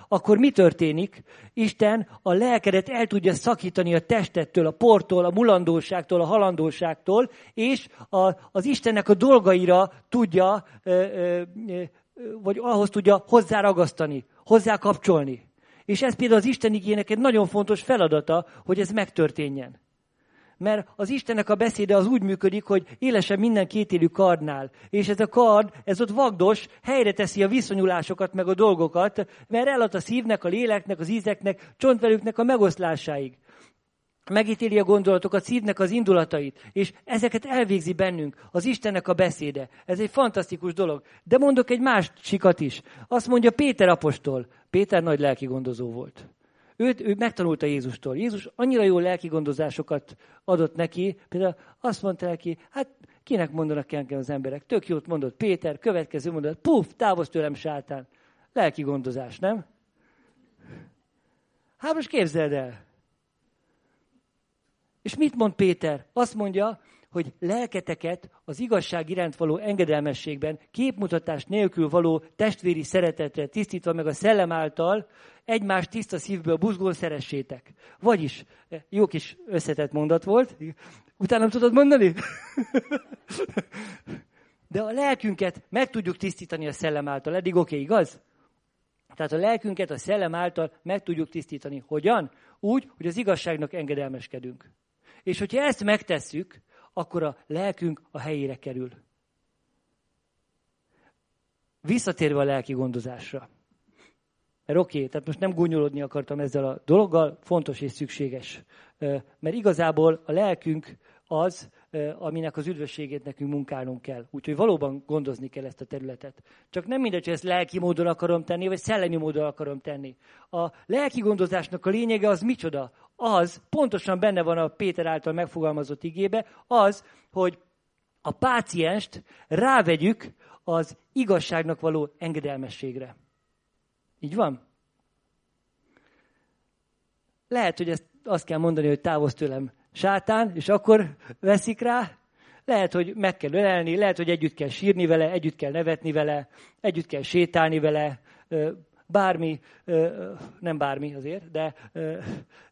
akkor mi történik? Isten a lelkedet el tudja szakítani a testettől, a portól, a mulandóságtól, a halandóságtól, és a, az Istennek a dolgaira tudja, ö, ö, ö, vagy ahhoz tudja hozzáragasztani, hozzá kapcsolni. És ez például az Isten igének egy nagyon fontos feladata, hogy ez megtörténjen. Mert az Istennek a beszéde az úgy működik, hogy élesen minden kétélű kardnál. És ez a kard, ez ott vagdos, helyre teszi a viszonyulásokat, meg a dolgokat, mert elad a szívnek, a léleknek, az ízeknek, csontvelüknek a megoszlásáig megítéli a gondolatokat, szívnek az indulatait, és ezeket elvégzi bennünk, az Istennek a beszéde. Ez egy fantasztikus dolog. De mondok egy más sikat is. Azt mondja Péter apostol. Péter nagy lelki gondozó volt. Őt, ő megtanulta Jézustól. Jézus annyira jó lelki gondozásokat adott neki, például azt mondta neki, hát kinek mondanak engem az emberek? Tök jót mondott Péter, következő mondat, puf, távozz tőlem sátán. Lelki gondozás, nem? Hát most képzeld el, és mit mond Péter? Azt mondja, hogy lelketeket az igazság iránt való engedelmességben, képmutatás nélkül való testvéri szeretetre tisztítva meg a szellem által, egymás tiszta szívből buzgón szeressétek. Vagyis, jó kis összetett mondat volt. Utána tudod mondani? De a lelkünket meg tudjuk tisztítani a szellem által. Eddig oké, okay, igaz? Tehát a lelkünket a szellem által meg tudjuk tisztítani. Hogyan? Úgy, hogy az igazságnak engedelmeskedünk. És hogyha ezt megtesszük, akkor a lelkünk a helyére kerül. visszatérve a lelki gondozásra. Mert oké, okay, tehát most nem gúnyolódni akartam ezzel a dologgal, fontos és szükséges. Mert igazából a lelkünk az, aminek az üdvösségét nekünk munkálnunk kell. Úgyhogy valóban gondozni kell ezt a területet. Csak nem mindegy, hogy ezt lelki módon akarom tenni, vagy szellemi módon akarom tenni. A lelki gondozásnak a lényege az micsoda? Az, pontosan benne van a Péter által megfogalmazott igébe, az, hogy a pácienst rávegyük az igazságnak való engedelmességre. Így van? Lehet, hogy ezt azt kell mondani, hogy távozz tőlem sátán, és akkor veszik rá. Lehet, hogy meg kell ölelni, lehet, hogy együtt kell sírni vele, együtt kell nevetni vele, együtt kell sétálni vele, bármi, nem bármi azért, de,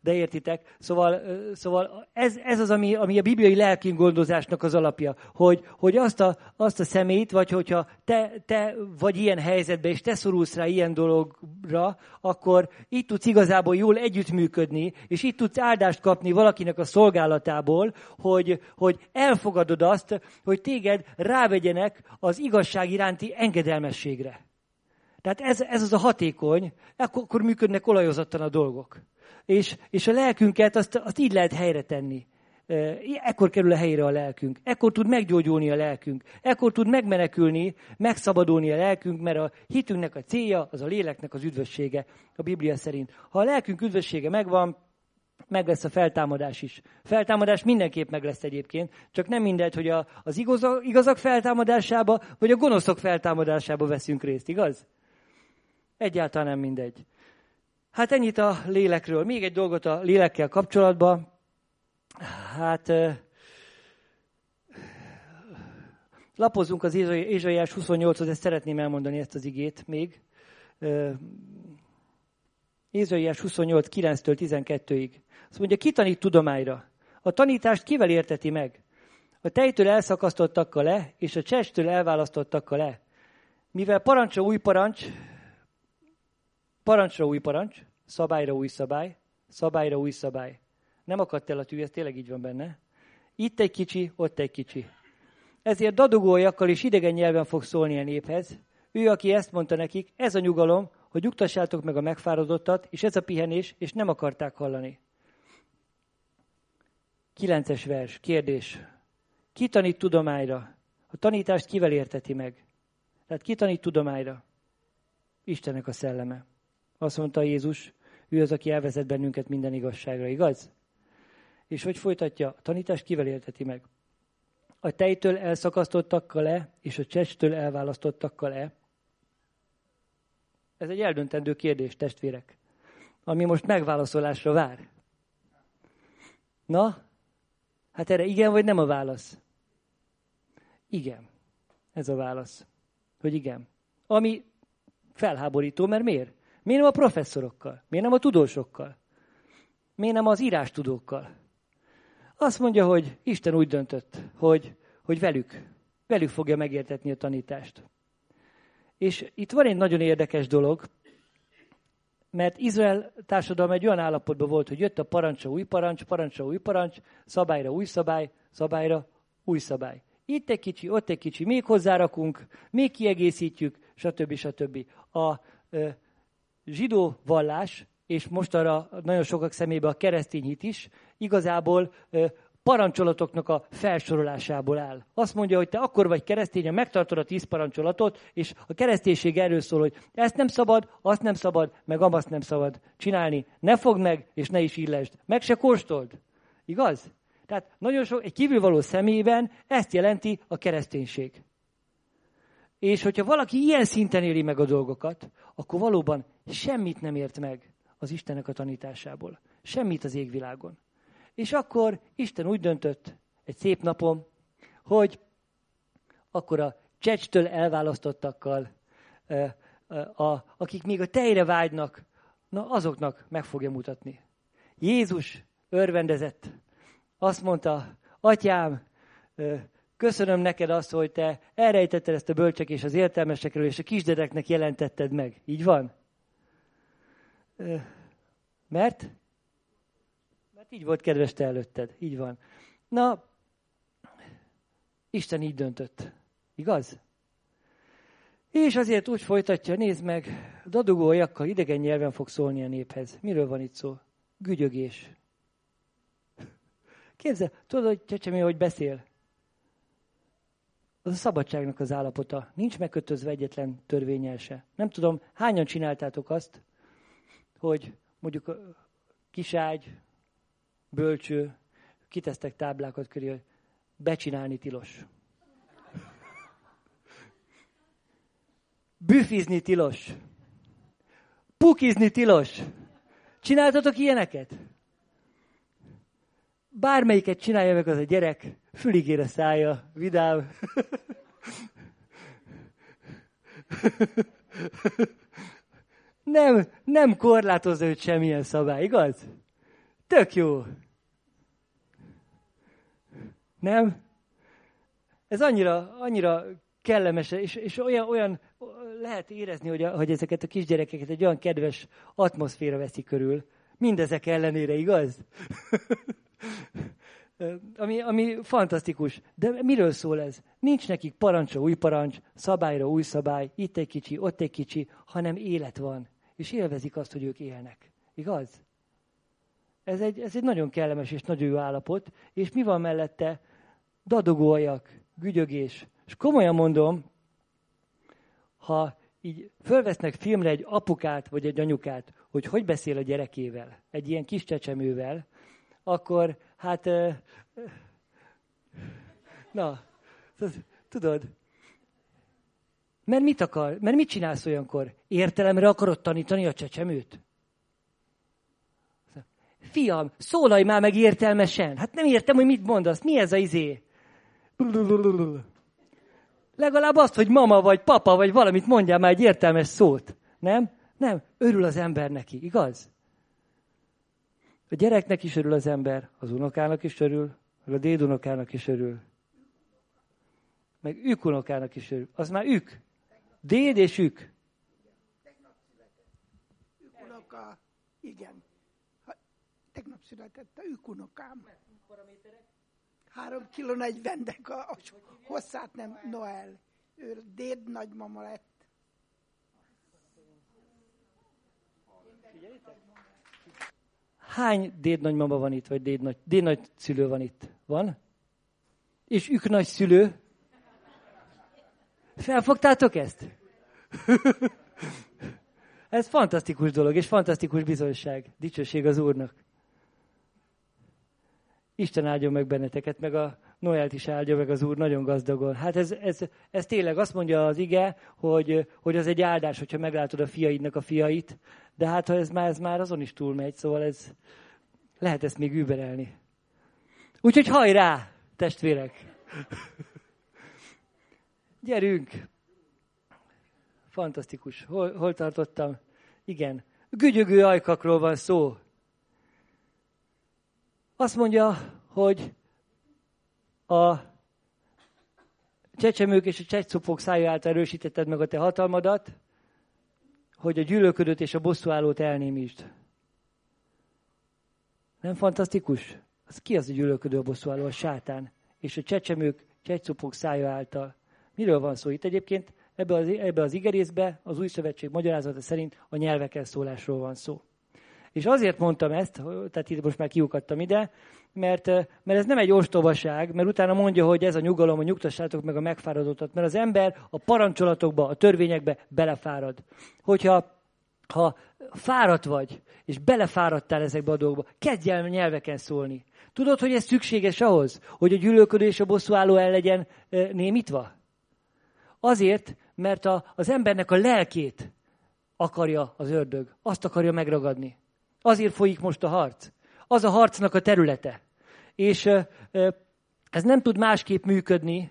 de értitek. Szóval, szóval ez, ez az, ami, ami a bibliai lelkin gondozásnak az alapja, hogy, hogy azt, a, azt a szemét, vagy hogyha te, te vagy ilyen helyzetben, és te szorulsz rá ilyen dologra, akkor itt tudsz igazából jól együttműködni, és itt tudsz áldást kapni valakinek a szolgálatából, hogy, hogy elfogadod azt, hogy téged rávegyenek az igazság iránti engedelmességre. Tehát ez, ez az a hatékony, akkor, akkor működnek olajozottan a dolgok. És, és a lelkünket azt, azt így lehet helyre tenni. Ekkor kerül a helyre a lelkünk. Ekkor tud meggyógyulni a lelkünk. Ekkor tud megmenekülni, megszabadulni a lelkünk, mert a hitünknek a célja az a léleknek az üdvössége, a Biblia szerint. Ha a lelkünk üdvössége megvan, meg lesz a feltámadás is. Feltámadás mindenképp meg lesz egyébként, csak nem mindegy, hogy a, az igazak, igazak feltámadásába, vagy a gonoszok feltámadásába veszünk részt, igaz? Egyáltalán nem mindegy. Hát ennyit a lélekről. Még egy dolgot a lélekkel kapcsolatban. Hát lapozunk az Ézsaiás 28-hoz, ezt szeretném elmondani ezt az igét még. Ézsaiás 28, 9-től 12-ig. Azt mondja, ki tanít tudományra? A tanítást kivel érteti meg? A tejtől elszakasztottakkal le, és a csestől elválasztottakkal le. Mivel parancsa új parancs, Parancsra új parancs, szabályra új szabály, szabályra új szabály. Nem akadt el a tű, ez tényleg így van benne. Itt egy kicsi, ott egy kicsi. Ezért dadogójakkal és idegen nyelven fog szólni a néphez. Ő, aki ezt mondta nekik, ez a nyugalom, hogy nyugtassátok meg a megfáradottat, és ez a pihenés, és nem akarták hallani. Kilences vers, kérdés. Ki tanít tudományra? A tanítást kivel érteti meg? Tehát ki tanít tudományra? Istennek a szelleme. Azt mondta Jézus, ő az, aki elvezet bennünket minden igazságra, igaz? És hogy folytatja? A tanítást kivel érteti meg? A tejtől elszakasztottakkal le, és a csestől elválasztottakkal le? Ez egy eldöntendő kérdés, testvérek, ami most megválaszolásra vár. Na, hát erre igen vagy nem a válasz? Igen. Ez a válasz. Hogy igen. Ami felháborító, mert miért? Miért nem a professzorokkal? Miért nem a tudósokkal? Miért nem az írástudókkal? Azt mondja, hogy Isten úgy döntött, hogy, hogy velük, velük fogja megértetni a tanítást. És itt van egy nagyon érdekes dolog, mert Izrael társadalma egy olyan állapotban volt, hogy jött a parancsa új parancs, parancsa új parancs, szabályra új szabály, szabályra új szabály. Itt egy kicsi, ott egy kicsi, még hozzárakunk, még kiegészítjük, stb. stb. A zsidó vallás, és most arra nagyon sokak szemébe a keresztény hit is, igazából parancsolatoknak a felsorolásából áll. Azt mondja, hogy te akkor vagy keresztény, ha megtartod a tíz parancsolatot, és a kereszténység erről szól, hogy ezt nem szabad, azt nem szabad, meg amazt nem szabad csinálni. Ne fogd meg, és ne is illesd. Meg se kóstold. Igaz? Tehát nagyon sok, egy kívülvaló szemében ezt jelenti a kereszténység. És hogyha valaki ilyen szinten éli meg a dolgokat, akkor valóban semmit nem ért meg az Istennek a tanításából. Semmit az égvilágon. És akkor Isten úgy döntött egy szép napon, hogy akkor a csecstől elválasztottakkal, akik még a tejre vágynak, na azoknak meg fogja mutatni. Jézus örvendezett. Azt mondta, atyám, köszönöm neked azt, hogy te elrejtetted ezt a bölcsek és az értelmesekről, és a kisdedeknek jelentetted meg. Így van? Mert? Mert így volt kedves te előtted. Így van. Na, Isten így döntött. Igaz? És azért úgy folytatja, nézd meg, dadogó ajakkal idegen nyelven fog szólni a néphez. Miről van itt szó? Gügyögés. Képzel, tudod, hogy csecsemé, hogy beszél? Az a szabadságnak az állapota. Nincs megkötözve egyetlen törvényel. Nem tudom, hányan csináltátok azt, hogy mondjuk a kiságy, bölcső, kitesztek táblákat körül, hogy becsinálni tilos. Büfizni tilos. Pukizni tilos. Csináltatok ilyeneket? Bármelyiket csinálja meg az a gyerek, füligére szája, vidám. *laughs* nem, nem korlátozza őt semmilyen szabály, igaz? Tök jó. Nem? Ez annyira, annyira kellemes, és, és olyan, olyan lehet érezni, hogy, a, hogy ezeket a kisgyerekeket egy olyan kedves atmoszféra veszi körül. Mindezek ellenére, igaz? *laughs* ami, ami fantasztikus. De miről szól ez? Nincs nekik parancsra új parancs, szabályra új szabály, itt egy kicsi, ott egy kicsi, hanem élet van. És élvezik azt, hogy ők élnek. Igaz? Ez egy, ez egy nagyon kellemes és nagyon jó állapot. És mi van mellette? Dadogóajak, gügyögés. És komolyan mondom, ha így fölvesznek filmre egy apukát vagy egy anyukát, hogy hogy beszél a gyerekével, egy ilyen kis csecsemővel, akkor hát, na, tudod, mert mit akar, mert mit csinálsz olyankor? Értelemre akarod tanítani a csecsemőt? Fiam, szólalj már meg értelmesen. Hát nem értem, hogy mit mondasz. Mi ez a izé? Legalább azt, hogy mama vagy papa vagy valamit mondjál már egy értelmes szót. Nem? Nem. Örül az ember neki, igaz? A gyereknek is örül az ember, az unokának is örül, meg a dédunokának is örül. Meg ők unokának is örül. Az már ők. Déd és ők. Unoka, igen. tegnap született a ők unokám. Három kiló negyven, a, a hosszát nem Noel. Ő déd nagymama lett. Hány déd nagymama van itt, vagy déd, nagy, déd nagy szülő van itt? Van? És ők nagy szülő? Felfogtátok ezt? *laughs* Ez fantasztikus dolog, és fantasztikus bizonyság. Dicsőség az Úrnak. Isten áldjon meg benneteket, meg a Noelt is áldja meg az Úr nagyon gazdagon. Hát ez, ez, ez tényleg azt mondja az ige, hogy, hogy az egy áldás, hogyha meglátod a fiaidnak a fiait, de hát ha ez már, ez már azon is túlmegy, szóval ez, lehet ezt még überelni. Úgyhogy hajrá, testvérek! Gyerünk! Fantasztikus. Hol, hol tartottam? Igen. Gügyögő ajkakról van szó. Azt mondja, hogy a csecsemők és a csecszopok szája által erősítetted meg a te hatalmadat, hogy a gyűlölködőt és a bosszúállót elnémítsd. Nem fantasztikus? Az ki az a gyűlölködő a bosszúálló? A sátán. És a csecsemők, csecszopok szája által. Miről van szó itt egyébként? Ebbe az, ebbe az igerészbe az új szövetség magyarázata szerint a nyelvekkel szólásról van szó. És azért mondtam ezt, tehát itt most már kiukadtam ide, mert, mert ez nem egy ostobaság, mert utána mondja, hogy ez a nyugalom, a nyugtassátok meg a megfáradottat, mert az ember a parancsolatokba, a törvényekbe belefárad. Hogyha ha fáradt vagy, és belefáradtál ezekbe a dolgokba, kezdj el nyelveken szólni. Tudod, hogy ez szükséges ahhoz, hogy a gyűlölködő és a bosszúálló el legyen némítva? Azért, mert a, az embernek a lelkét akarja az ördög. Azt akarja megragadni. Azért folyik most a harc. Az a harcnak a területe. És ez nem tud másképp működni,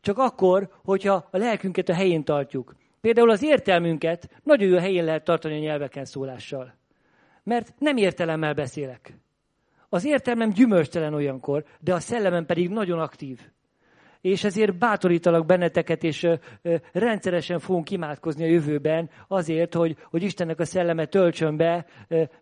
csak akkor, hogyha a lelkünket a helyén tartjuk. Például az értelmünket nagyon jó helyén lehet tartani a nyelveken szólással. Mert nem értelemmel beszélek. Az értelmem gyümölcstelen olyankor, de a szellemem pedig nagyon aktív. És ezért bátorítalak benneteket, és rendszeresen fogunk imádkozni a jövőben azért, hogy, hogy Istennek a szelleme töltsön be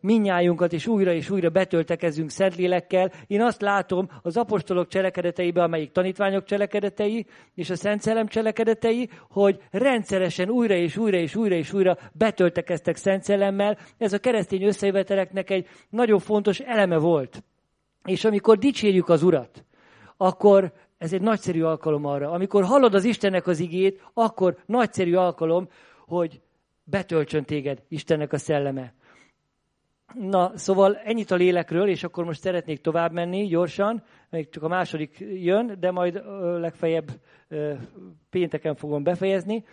minnyájunkat, és újra és újra betöltekezünk Szentlélekkel. Én azt látom az apostolok cselekedeteibe, amelyik tanítványok cselekedetei, és a Szent Szellem cselekedetei, hogy rendszeresen újra és újra és újra és újra betöltekeztek Szent Szellemmel. Ez a keresztény összejöveteleknek egy nagyon fontos eleme volt. És amikor dicsérjük az Urat, akkor ez egy nagyszerű alkalom arra. Amikor hallod az Istennek az igét, akkor nagyszerű alkalom, hogy betöltsön téged Istennek a szelleme. Na, szóval ennyit a lélekről, és akkor most szeretnék tovább menni gyorsan. Még csak a második jön, de majd legfeljebb pénteken fogom befejezni.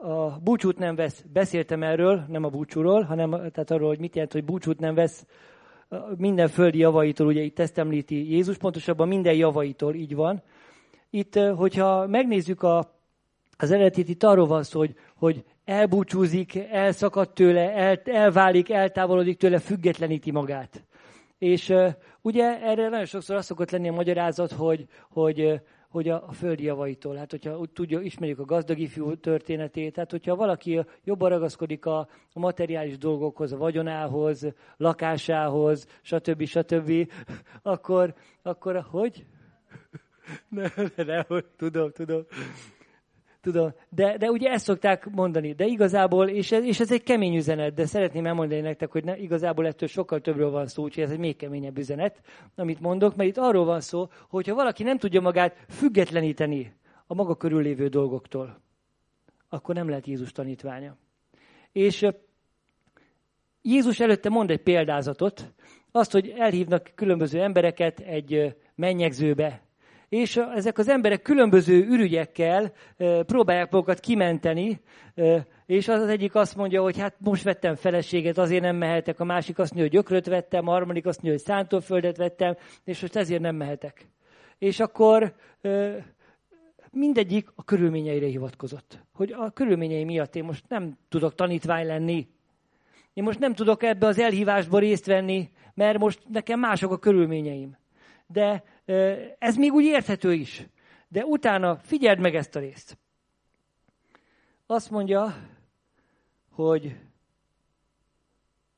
A búcsút nem vesz, beszéltem erről, nem a búcsúról, hanem tehát arról, hogy mit jelent, hogy búcsút nem vesz minden földi javaitól, ugye itt ezt említi Jézus, pontosabban minden javaitól így van. Itt, hogyha megnézzük a, az eredetit, itt arról van szó, hogy, hogy elbúcsúzik, elszakad tőle, el, elválik, eltávolodik tőle, függetleníti magát. És ugye erre nagyon sokszor az szokott lenni a magyarázat, hogy, hogy hogy a, a földi javaitól, hát hogyha úgy tudja, ismerjük a gazdag ifjú történetét, tehát hogyha valaki jobban ragaszkodik a, a materiális dolgokhoz, a vagyonához, lakásához, stb. stb., akkor, akkor hogy? Ne, ne, ne, tudom, tudom. Tudom, de, de ugye ezt szokták mondani, de igazából, és ez, és ez egy kemény üzenet, de szeretném elmondani nektek, hogy ne, igazából ettől sokkal többről van szó, úgyhogy ez egy még keményebb üzenet, amit mondok, mert itt arról van szó, hogy ha valaki nem tudja magát függetleníteni a maga körül lévő dolgoktól, akkor nem lehet Jézus tanítványa. És Jézus előtte mond egy példázatot, azt, hogy elhívnak különböző embereket egy mennyegzőbe, és ezek az emberek különböző ürügyekkel próbálják magukat kimenteni, és az, egyik azt mondja, hogy hát most vettem feleséget, azért nem mehetek, a másik azt mondja, hogy gyökröt vettem, a harmadik azt mondja, hogy szántóföldet vettem, és most ezért nem mehetek. És akkor mindegyik a körülményeire hivatkozott. Hogy a körülményei miatt én most nem tudok tanítvány lenni. Én most nem tudok ebbe az elhívásba részt venni, mert most nekem mások a körülményeim. De ez még úgy érthető is. De utána figyeld meg ezt a részt. Azt mondja, hogy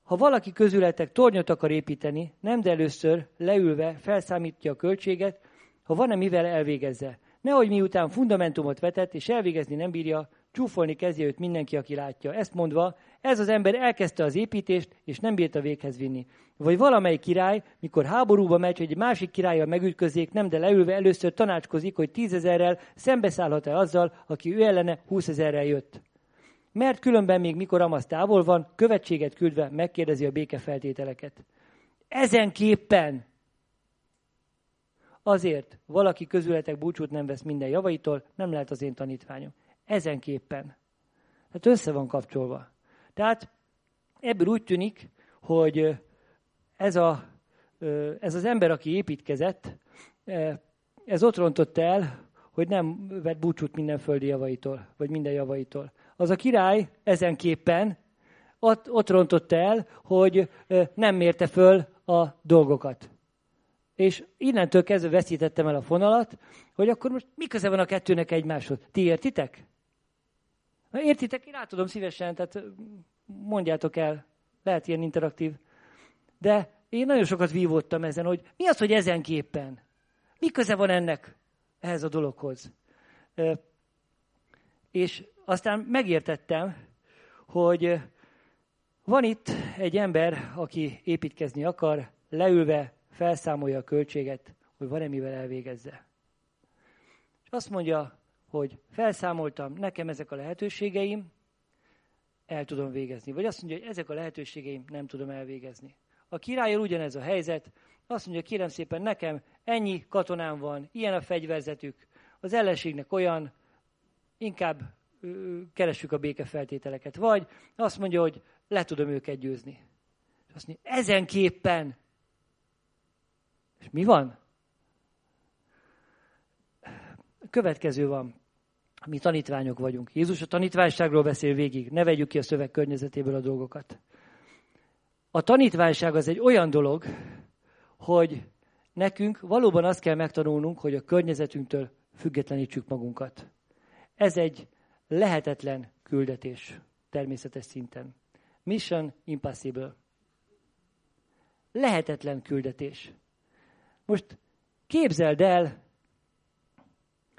ha valaki közületek tornyot akar építeni, nem de először leülve felszámítja a költséget, ha van-e mivel elvégezze. Nehogy miután fundamentumot vetett és elvégezni nem bírja, csúfolni kezdje őt mindenki, aki látja. Ezt mondva, ez az ember elkezdte az építést, és nem bírta véghez vinni. Vagy valamely király, mikor háborúba megy, hogy egy másik királlyal megütközzék, nem de leülve először tanácskozik, hogy tízezerrel szembeszállhat-e azzal, aki ő ellene húszezerrel jött. Mert különben még mikor Amasz távol van, követséget küldve megkérdezi a békefeltételeket. Ezenképpen azért valaki közületek búcsút nem vesz minden javaitól, nem lehet az én tanítványom. Ezenképpen. Hát össze van kapcsolva. Tehát ebből úgy tűnik, hogy ez, a, ez az ember, aki építkezett, ez ott rontott el, hogy nem vett búcsút minden földi javaitól, vagy minden javaitól. Az a király ezenképpen ott, ott rontott el, hogy nem mérte föl a dolgokat. És innentől kezdve veszítettem el a fonalat, hogy akkor most mi köze van a kettőnek egymáshoz? Ti értitek? Értitek, én átadom szívesen, tehát mondjátok el, lehet ilyen interaktív. De én nagyon sokat vívottam ezen, hogy mi az, hogy ezenképpen? Mi köze van ennek ehhez a dologhoz? És aztán megértettem, hogy van itt egy ember, aki építkezni akar, leülve felszámolja a költséget, hogy van-e mivel elvégezze. És azt mondja, hogy felszámoltam, nekem ezek a lehetőségeim, el tudom végezni. Vagy azt mondja, hogy ezek a lehetőségeim nem tudom elvégezni. A királyon ugyanez a helyzet, azt mondja, kérem szépen, nekem ennyi katonám van, ilyen a fegyverzetük, az ellenségnek olyan, inkább ö, keressük a békefeltételeket. Vagy azt mondja, hogy le tudom őket győzni. Azt mondja, ezenképpen. És mi van? Következő van. Mi tanítványok vagyunk. Jézus a tanítványságról beszél végig. Ne vegyük ki a szöveg környezetéből a dolgokat. A tanítványság az egy olyan dolog, hogy nekünk valóban azt kell megtanulnunk, hogy a környezetünktől függetlenítsük magunkat. Ez egy lehetetlen küldetés természetes szinten. Mission impossible. Lehetetlen küldetés. Most képzeld el,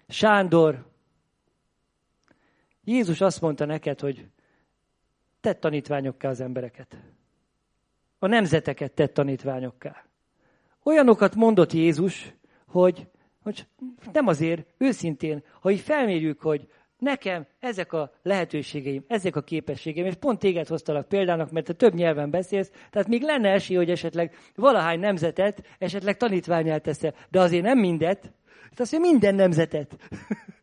Sándor, Jézus azt mondta neked, hogy tett tanítványokká az embereket. A nemzeteket tett tanítványokká. Olyanokat mondott Jézus, hogy, hogy nem azért, őszintén, ha így felmérjük, hogy nekem ezek a lehetőségeim, ezek a képességeim, és pont téged hoztalak példának, mert te több nyelven beszélsz, tehát még lenne esély, hogy esetleg valahány nemzetet esetleg tanítványát teszel, de azért nem mindet, tehát azért minden nemzetet.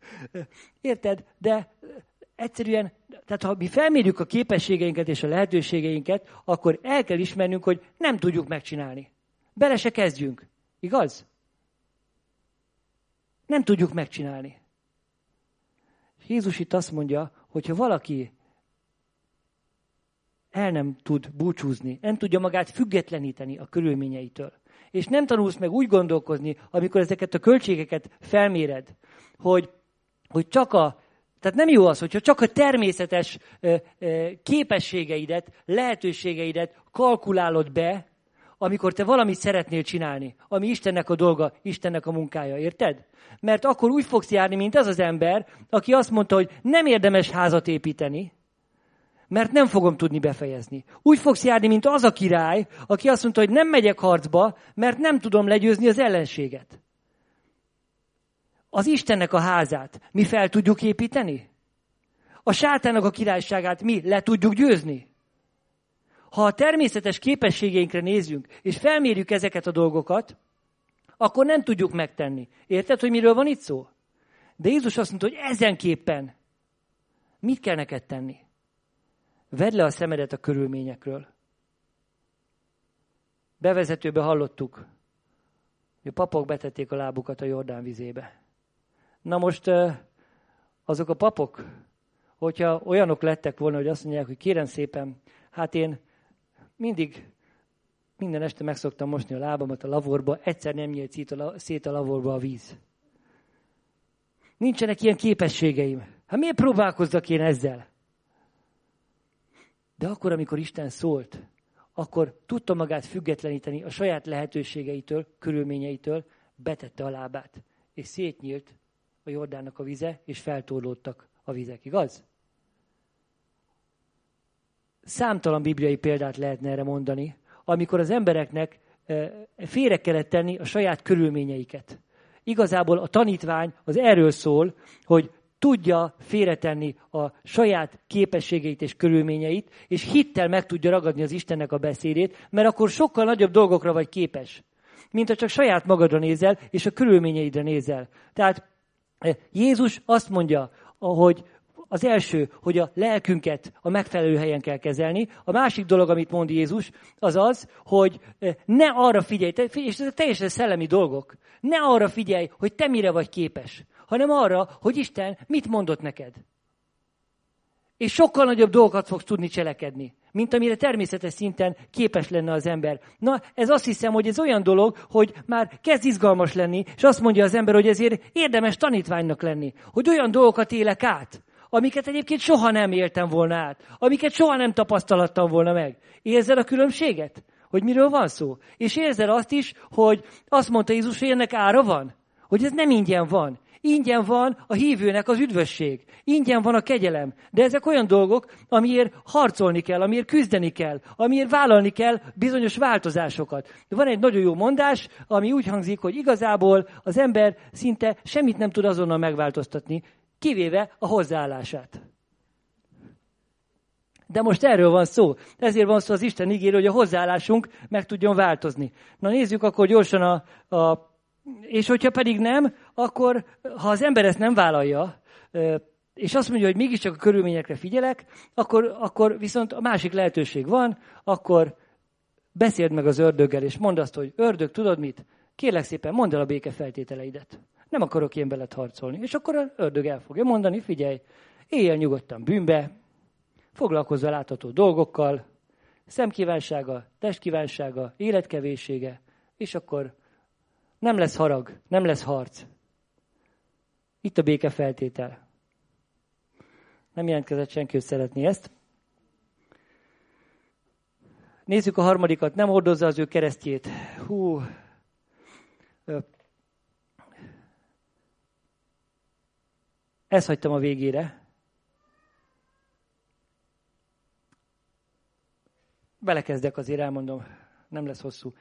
*laughs* Érted? De egyszerűen, tehát ha mi felmérjük a képességeinket és a lehetőségeinket, akkor el kell ismernünk, hogy nem tudjuk megcsinálni. Bele se kezdjünk. Igaz? Nem tudjuk megcsinálni. Jézus itt azt mondja, hogy ha valaki el nem tud búcsúzni, nem tudja magát függetleníteni a körülményeitől, és nem tanulsz meg úgy gondolkozni, amikor ezeket a költségeket felméred, hogy, hogy csak a, tehát nem jó az, hogyha csak a természetes képességeidet, lehetőségeidet kalkulálod be, amikor te valamit szeretnél csinálni, ami Istennek a dolga, Istennek a munkája, érted? Mert akkor úgy fogsz járni, mint az az ember, aki azt mondta, hogy nem érdemes házat építeni, mert nem fogom tudni befejezni. Úgy fogsz járni, mint az a király, aki azt mondta, hogy nem megyek harcba, mert nem tudom legyőzni az ellenséget. Az Istennek a házát mi fel tudjuk építeni? A sátának a királyságát mi le tudjuk győzni? Ha a természetes képességeinkre nézünk, és felmérjük ezeket a dolgokat, akkor nem tudjuk megtenni. Érted, hogy miről van itt szó? De Jézus azt mondta, hogy ezenképpen mit kell neked tenni? Vedd le a szemedet a körülményekről. Bevezetőbe hallottuk, hogy a papok betették a lábukat a Jordán vizébe. Na most azok a papok, hogyha olyanok lettek volna, hogy azt mondják, hogy kérem szépen, hát én mindig minden este megszoktam mosni a lábamat a lavorba, egyszer nem nyílt szét a lavorba a víz. Nincsenek ilyen képességeim. Hát miért próbálkozzak én ezzel? De akkor, amikor Isten szólt, akkor tudta magát függetleníteni a saját lehetőségeitől, körülményeitől, betette a lábát, és szétnyílt a Jordánnak a vize, és feltorlódtak a vizek, igaz? Számtalan bibliai példát lehetne erre mondani, amikor az embereknek félre kellett tenni a saját körülményeiket. Igazából a tanítvány az erről szól, hogy tudja félretenni a saját képességeit és körülményeit, és hittel meg tudja ragadni az Istennek a beszédét, mert akkor sokkal nagyobb dolgokra vagy képes, mint ha csak saját magadra nézel, és a körülményeidre nézel. Tehát Jézus azt mondja, hogy az első, hogy a lelkünket a megfelelő helyen kell kezelni. A másik dolog, amit mond Jézus, az az, hogy eh, ne arra figyelj, és ez teljesen szellemi dolgok, ne arra figyelj, hogy te mire vagy képes, hanem arra, hogy Isten mit mondott neked. És sokkal nagyobb dolgokat fogsz tudni cselekedni, mint amire természetes szinten képes lenne az ember. Na, ez azt hiszem, hogy ez olyan dolog, hogy már kezd izgalmas lenni, és azt mondja az ember, hogy ezért érdemes tanítványnak lenni, hogy olyan dolgokat élek át, amiket egyébként soha nem éltem volna át, amiket soha nem tapasztalattam volna meg. Érzed a különbséget? Hogy miről van szó? És érzed azt is, hogy azt mondta Jézus, hogy ennek ára van? Hogy ez nem ingyen van. Ingyen van a hívőnek az üdvösség. Ingyen van a kegyelem. De ezek olyan dolgok, amiért harcolni kell, amiért küzdeni kell, amiért vállalni kell bizonyos változásokat. Van egy nagyon jó mondás, ami úgy hangzik, hogy igazából az ember szinte semmit nem tud azonnal megváltoztatni, kivéve a hozzáállását. De most erről van szó. Ezért van szó az Isten ígérő, hogy a hozzáállásunk meg tudjon változni. Na nézzük akkor gyorsan a, a és hogyha pedig nem, akkor ha az ember ezt nem vállalja, és azt mondja, hogy mégiscsak a körülményekre figyelek, akkor, akkor viszont a másik lehetőség van, akkor beszéld meg az ördöggel, és mondd azt, hogy ördög, tudod mit? Kérlek szépen, mondd el a béke feltételeidet. Nem akarok én veled harcolni. És akkor az ördög el fogja mondani, figyelj, éjjel nyugodtan bűnbe, foglalkozz látható dolgokkal, szemkívánsága, testkívánsága, életkevéssége, és akkor Nem lesz harag, nem lesz harc. Itt a béke feltétel. Nem jelentkezett senki, hogy szeretné ezt. Nézzük a harmadikat. Nem hordozza az ő keresztjét. Hú. Ezt hagytam a végére. Belekezdek azért, elmondom. Nem lesz hosszú.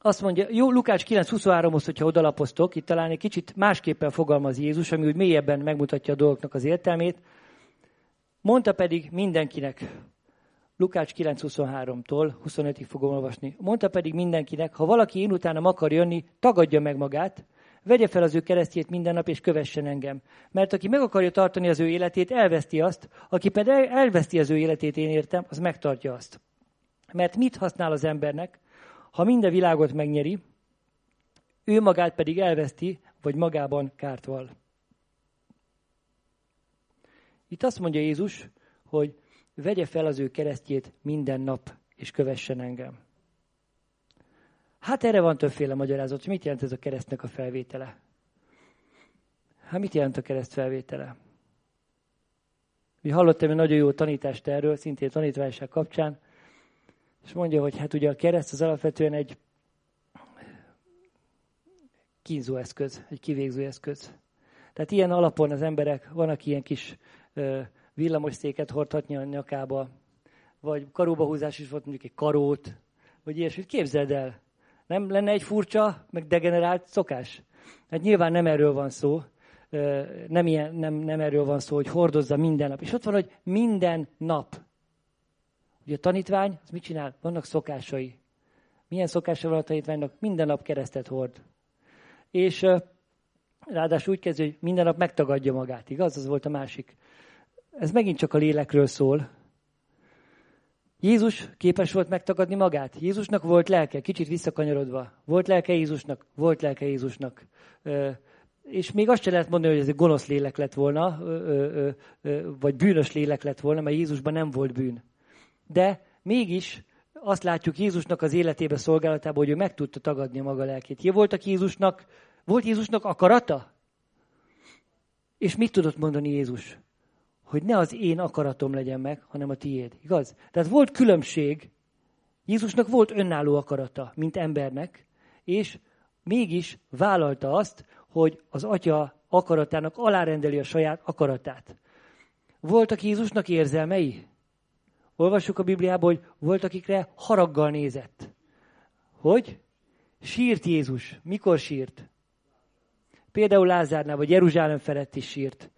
Azt mondja, jó, Lukács 9.23-hoz, hogyha odalapoztok, itt talán egy kicsit másképpen fogalmaz Jézus, ami úgy mélyebben megmutatja a dolgoknak az értelmét. Mondta pedig mindenkinek, Lukács 9.23-tól 25-ig fogom olvasni. Mondta pedig mindenkinek, ha valaki én utánam akar jönni, tagadja meg magát, vegye fel az ő keresztjét minden nap, és kövessen engem. Mert aki meg akarja tartani az ő életét, elveszti azt, aki pedig elveszti az ő életét, én értem, az megtartja azt. Mert mit használ az embernek, ha minden világot megnyeri, ő magát pedig elveszti, vagy magában kárt val. Itt azt mondja Jézus, hogy vegye fel az ő keresztjét minden nap, és kövessen engem. Hát erre van többféle magyarázat, hogy mit jelent ez a keresztnek a felvétele. Hát mit jelent a kereszt felvétele? Mi hallottam egy nagyon jó tanítást erről, szintén tanítványság kapcsán, és mondja, hogy hát ugye a kereszt az alapvetően egy kínzó eszköz, egy kivégző eszköz. Tehát ilyen alapon az emberek, van, aki ilyen kis ö, villamos széket hordhatni a nyakába, vagy karóba húzás is volt mondjuk egy karót, vagy ilyesmit. Képzeld el, nem lenne egy furcsa, meg degenerált szokás? Hát nyilván nem erről van szó, nem, ilyen, nem, nem erről van szó, hogy hordozza minden nap. És ott van, hogy minden nap. Ugye a tanítvány, az mit csinál? Vannak szokásai. Milyen szokása van a tanítványnak? Minden nap keresztet hord. És ráadásul úgy kezdő, hogy minden nap megtagadja magát, igaz? Az volt a másik. Ez megint csak a lélekről szól. Jézus képes volt megtagadni magát. Jézusnak volt lelke, kicsit visszakanyarodva. Volt lelke Jézusnak, volt lelke Jézusnak. És még azt sem lehet mondani, hogy ez egy gonosz lélek lett volna, vagy bűnös lélek lett volna, mert Jézusban nem volt bűn. De mégis azt látjuk Jézusnak az életébe, szolgálatában, hogy ő meg tudta tagadni a maga lelkét. Jé, voltak Jézusnak, volt Jézusnak akarata? És mit tudott mondani Jézus? hogy ne az én akaratom legyen meg, hanem a tiéd. Igaz? Tehát volt különbség, Jézusnak volt önálló akarata, mint embernek, és mégis vállalta azt, hogy az atya akaratának alárendeli a saját akaratát. Voltak Jézusnak érzelmei? Olvassuk a Bibliából, hogy volt, akikre haraggal nézett. Hogy? Sírt Jézus. Mikor sírt? Például Lázárnál, vagy Jeruzsálem felett is sírt.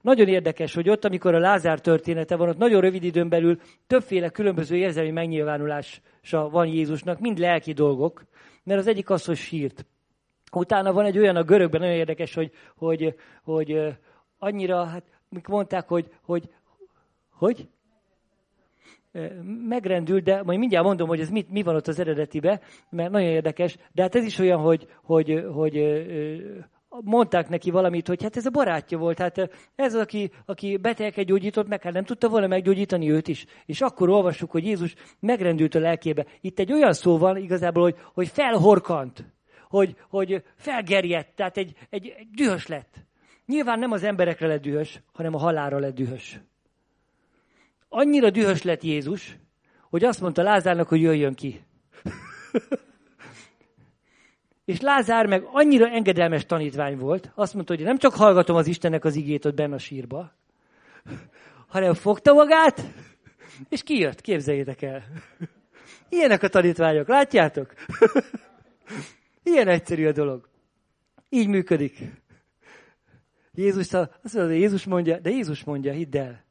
Nagyon érdekes, hogy ott, amikor a Lázár története van, ott nagyon rövid időn belül többféle különböző érzelmi megnyilvánulása van Jézusnak, mind lelki dolgok, mert az egyik az, hogy sírt. Utána van egy olyan a görögben, nagyon érdekes, hogy, hogy, hogy annyira, hát mondták, hogy, hogy, hogy megrendült, de majd mindjárt mondom, hogy ez mit, mi van ott az eredetibe, mert nagyon érdekes, de hát ez is olyan, hogy, hogy, hogy mondták neki valamit, hogy hát ez a barátja volt, hát ez az, aki, aki betegeket gyógyított meg, hát nem tudta volna meggyógyítani őt is. És akkor olvassuk, hogy Jézus megrendült a lelkébe. Itt egy olyan szó van igazából, hogy, hogy felhorkant, hogy, hogy felgerjedt, tehát egy, egy, egy dühös lett. Nyilván nem az emberekre lett dühös, hanem a halálra lett dühös. Annyira dühös lett Jézus, hogy azt mondta Lázárnak, hogy jöjjön ki. És Lázár meg annyira engedelmes tanítvány volt, azt mondta, hogy nem csak hallgatom az Istennek az igét ott benne a sírba, hanem fogta magát, és kijött, képzeljétek el. Ilyenek a tanítványok, látjátok? Ilyen egyszerű a dolog. Így működik. Jézus, azt mondja, Jézus mondja, de Jézus mondja, hidd el.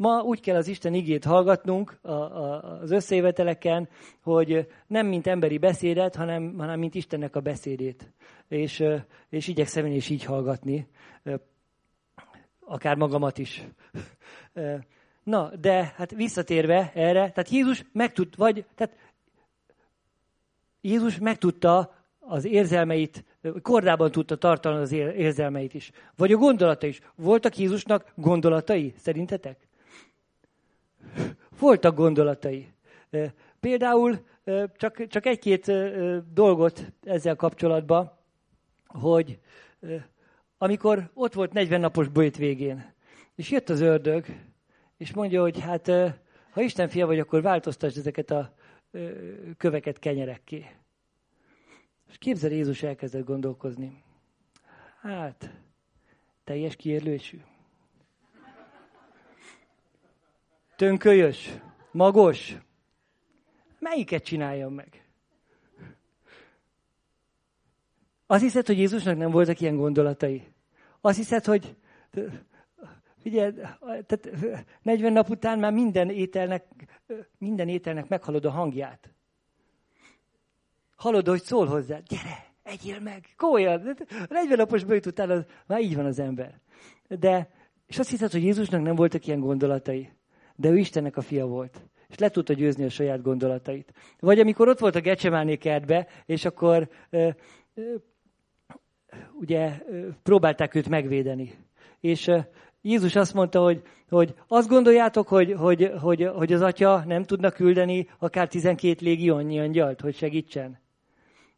Ma úgy kell az Isten igét hallgatnunk a, a, az összejöveteleken, hogy nem mint emberi beszédet, hanem, hanem mint Istennek a beszédét. És, és igyekszem én is így hallgatni, akár magamat is. Na, de hát visszatérve erre, tehát Jézus megtud, vagy, tehát Jézus megtudta az érzelmeit, kordában tudta tartani az érzelmeit is. Vagy a gondolata is. Voltak Jézusnak gondolatai, szerintetek? Voltak gondolatai. Például csak, csak egy-két dolgot ezzel kapcsolatban, hogy amikor ott volt 40 napos bőjt végén, és jött az ördög, és mondja, hogy hát ha Isten fia vagy, akkor változtasd ezeket a köveket kenyerekké. És képzel, Jézus elkezdett gondolkozni. Hát, teljes kiérlősű. Tönkölyös, magos. Melyiket csináljam meg? Azt hiszed, hogy Jézusnak nem voltak ilyen gondolatai? Azt hiszed, hogy Ugye, tehát 40 nap után már minden ételnek, minden ételnek meghalod a hangját. Hallod, hogy szól hozzá, gyere, egyél meg, komolyan. 40 napos bőjt után az, már így van az ember. De, és azt hiszed, hogy Jézusnak nem voltak ilyen gondolatai, de ő Istennek a fia volt. És le tudta győzni a saját gondolatait. Vagy amikor ott volt a Gecsemáné kertbe, és akkor ö, ö, ugye ö, próbálták őt megvédeni. És Jézus azt mondta, hogy, hogy azt gondoljátok, hogy, hogy, hogy, hogy az atya nem tudna küldeni akár 12 légionnyi angyalt, hogy segítsen.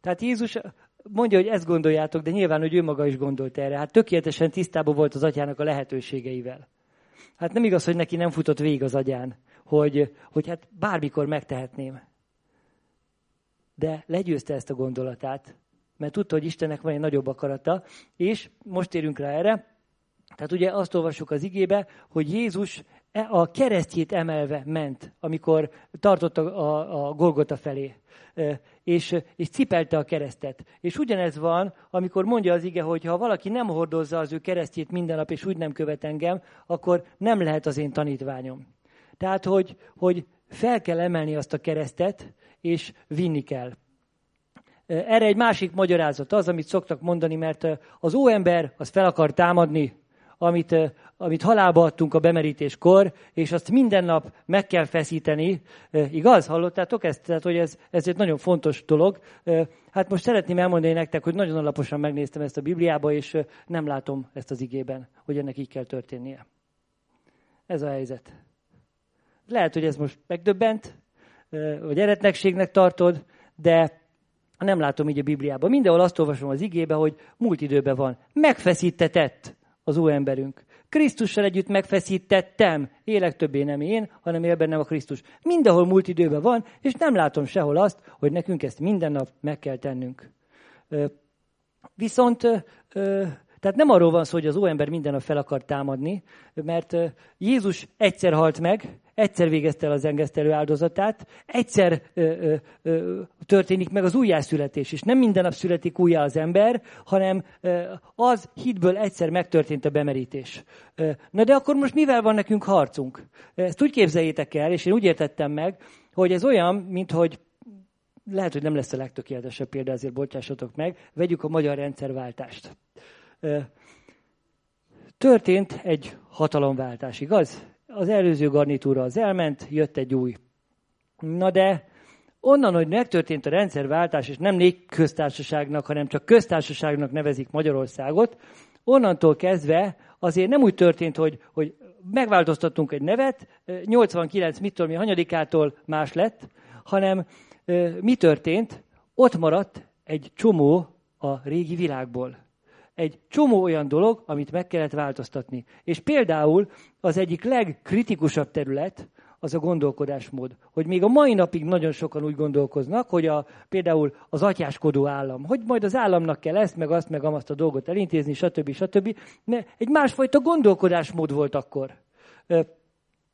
Tehát Jézus mondja, hogy ezt gondoljátok, de nyilván, hogy ő maga is gondolt erre. Hát tökéletesen tisztában volt az atyának a lehetőségeivel. Hát nem igaz, hogy neki nem futott végig az agyán, hogy, hogy hát bármikor megtehetném. De legyőzte ezt a gondolatát, mert tudta, hogy Istennek van egy nagyobb akarata, és most térünk rá erre, tehát ugye azt olvassuk az igébe, hogy Jézus a keresztjét emelve ment, amikor tartott a, a, a Golgota felé, és, és cipelte a keresztet. És ugyanez van, amikor mondja az ige, hogy ha valaki nem hordozza az ő keresztjét minden nap, és úgy nem követ engem, akkor nem lehet az én tanítványom. Tehát, hogy, hogy fel kell emelni azt a keresztet, és vinni kell. Erre egy másik magyarázat az, amit szoktak mondani, mert az óember az fel akar támadni, amit, amit halálba adtunk a bemerítéskor, és azt minden nap meg kell feszíteni. Igaz? Hallottátok ezt? Tehát, hogy ez, ez egy nagyon fontos dolog. Hát most szeretném elmondani nektek, hogy nagyon alaposan megnéztem ezt a Bibliába, és nem látom ezt az igében, hogy ennek így kell történnie. Ez a helyzet. Lehet, hogy ez most megdöbbent, vagy eretnekségnek tartod, de nem látom így a Bibliában. Mindenhol azt olvasom az igébe, hogy múlt időben van. Megfeszítetett az új emberünk. Krisztussal együtt megfeszítettem, élek többé nem én, hanem él bennem a Krisztus. Mindenhol múlt időben van, és nem látom sehol azt, hogy nekünk ezt minden nap meg kell tennünk. Viszont, tehát nem arról van szó, hogy az óember minden nap fel akar támadni, mert Jézus egyszer halt meg, egyszer végezte el az engesztelő áldozatát, egyszer ö, ö, ö, történik meg az újjászületés is. Nem minden nap születik újjá az ember, hanem ö, az hitből egyszer megtörtént a bemerítés. Ö, na de akkor most mivel van nekünk harcunk? Ezt úgy képzeljétek el, és én úgy értettem meg, hogy ez olyan, mint hogy lehet, hogy nem lesz a legtökéletesebb példa, azért bocsássatok meg, vegyük a magyar rendszerváltást. Történt egy hatalomváltás, igaz? Az előző garnitúra az elment, jött egy új. Na de onnan, hogy megtörtént a rendszerváltás, és nem négy köztársaságnak, hanem csak köztársaságnak nevezik Magyarországot, onnantól kezdve azért nem úgy történt, hogy, hogy megváltoztattunk egy nevet, 89 mit tudom mi hanyadikától más lett, hanem mi történt? Ott maradt egy csomó a régi világból egy csomó olyan dolog, amit meg kellett változtatni. És például az egyik legkritikusabb terület az a gondolkodásmód. Hogy még a mai napig nagyon sokan úgy gondolkoznak, hogy a, például az atyáskodó állam, hogy majd az államnak kell ezt, meg azt, meg azt a dolgot elintézni, stb. stb. Mert egy másfajta gondolkodásmód volt akkor.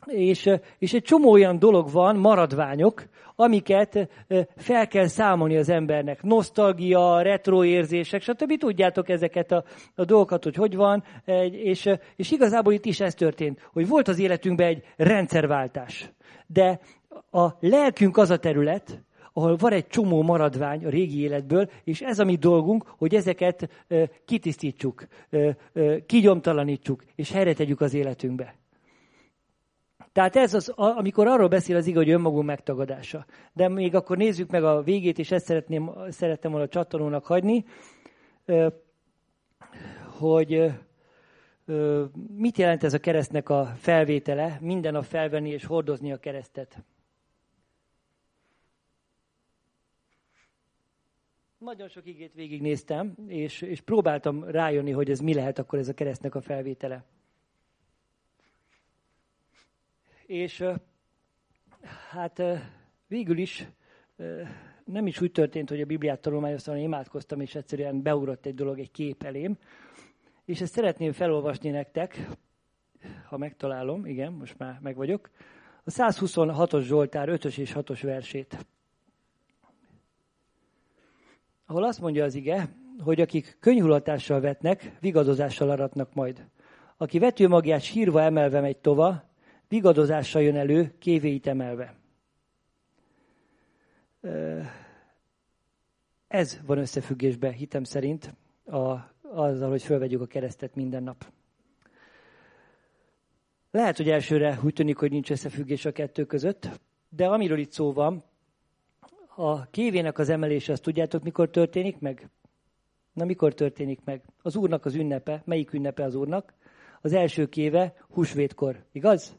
És, és egy csomó olyan dolog van, maradványok, amiket fel kell számolni az embernek. Nosztalgia, retroérzések, stb. Tudjátok ezeket a, a dolgokat, hogy hogy van. És, és igazából itt is ez történt, hogy volt az életünkben egy rendszerváltás. De a lelkünk az a terület, ahol van egy csomó maradvány a régi életből, és ez a mi dolgunk, hogy ezeket kitisztítsuk, kigyomtalanítsuk, és helyre tegyük az életünkbe. Tehát ez az, amikor arról beszél az igaz, hogy önmagunk megtagadása. De még akkor nézzük meg a végét, és ezt szeretném, szerettem volna a csattanónak hagyni, hogy mit jelent ez a keresztnek a felvétele, minden a felvenni és hordozni a keresztet. nagyon sok igét végignéztem, és, és próbáltam rájönni, hogy ez mi lehet akkor ez a keresztnek a felvétele. És hát végül is nem is úgy történt, hogy a Bibliát tanulmányoztam, hanem imádkoztam, és egyszerűen beugrott egy dolog egy kép elém. És ezt szeretném felolvasni nektek, ha megtalálom, igen, most már meg vagyok. A 126-os Zsoltár 5-ös és 6-os versét. Ahol azt mondja az ige, hogy akik könyhulatással vetnek, vigadozással aratnak majd. Aki vetőmagját sírva emelve megy tova, vigadozással jön elő, kévéit emelve. Ez van összefüggésben, hitem szerint, a, azzal, hogy fölvegyük a keresztet minden nap. Lehet, hogy elsőre úgy tűnik, hogy nincs összefüggés a kettő között, de amiről itt szó van, a kévének az emelése, azt tudjátok, mikor történik meg? Na, mikor történik meg? Az Úrnak az ünnepe. Melyik ünnepe az Úrnak? Az első kéve húsvétkor. Igaz?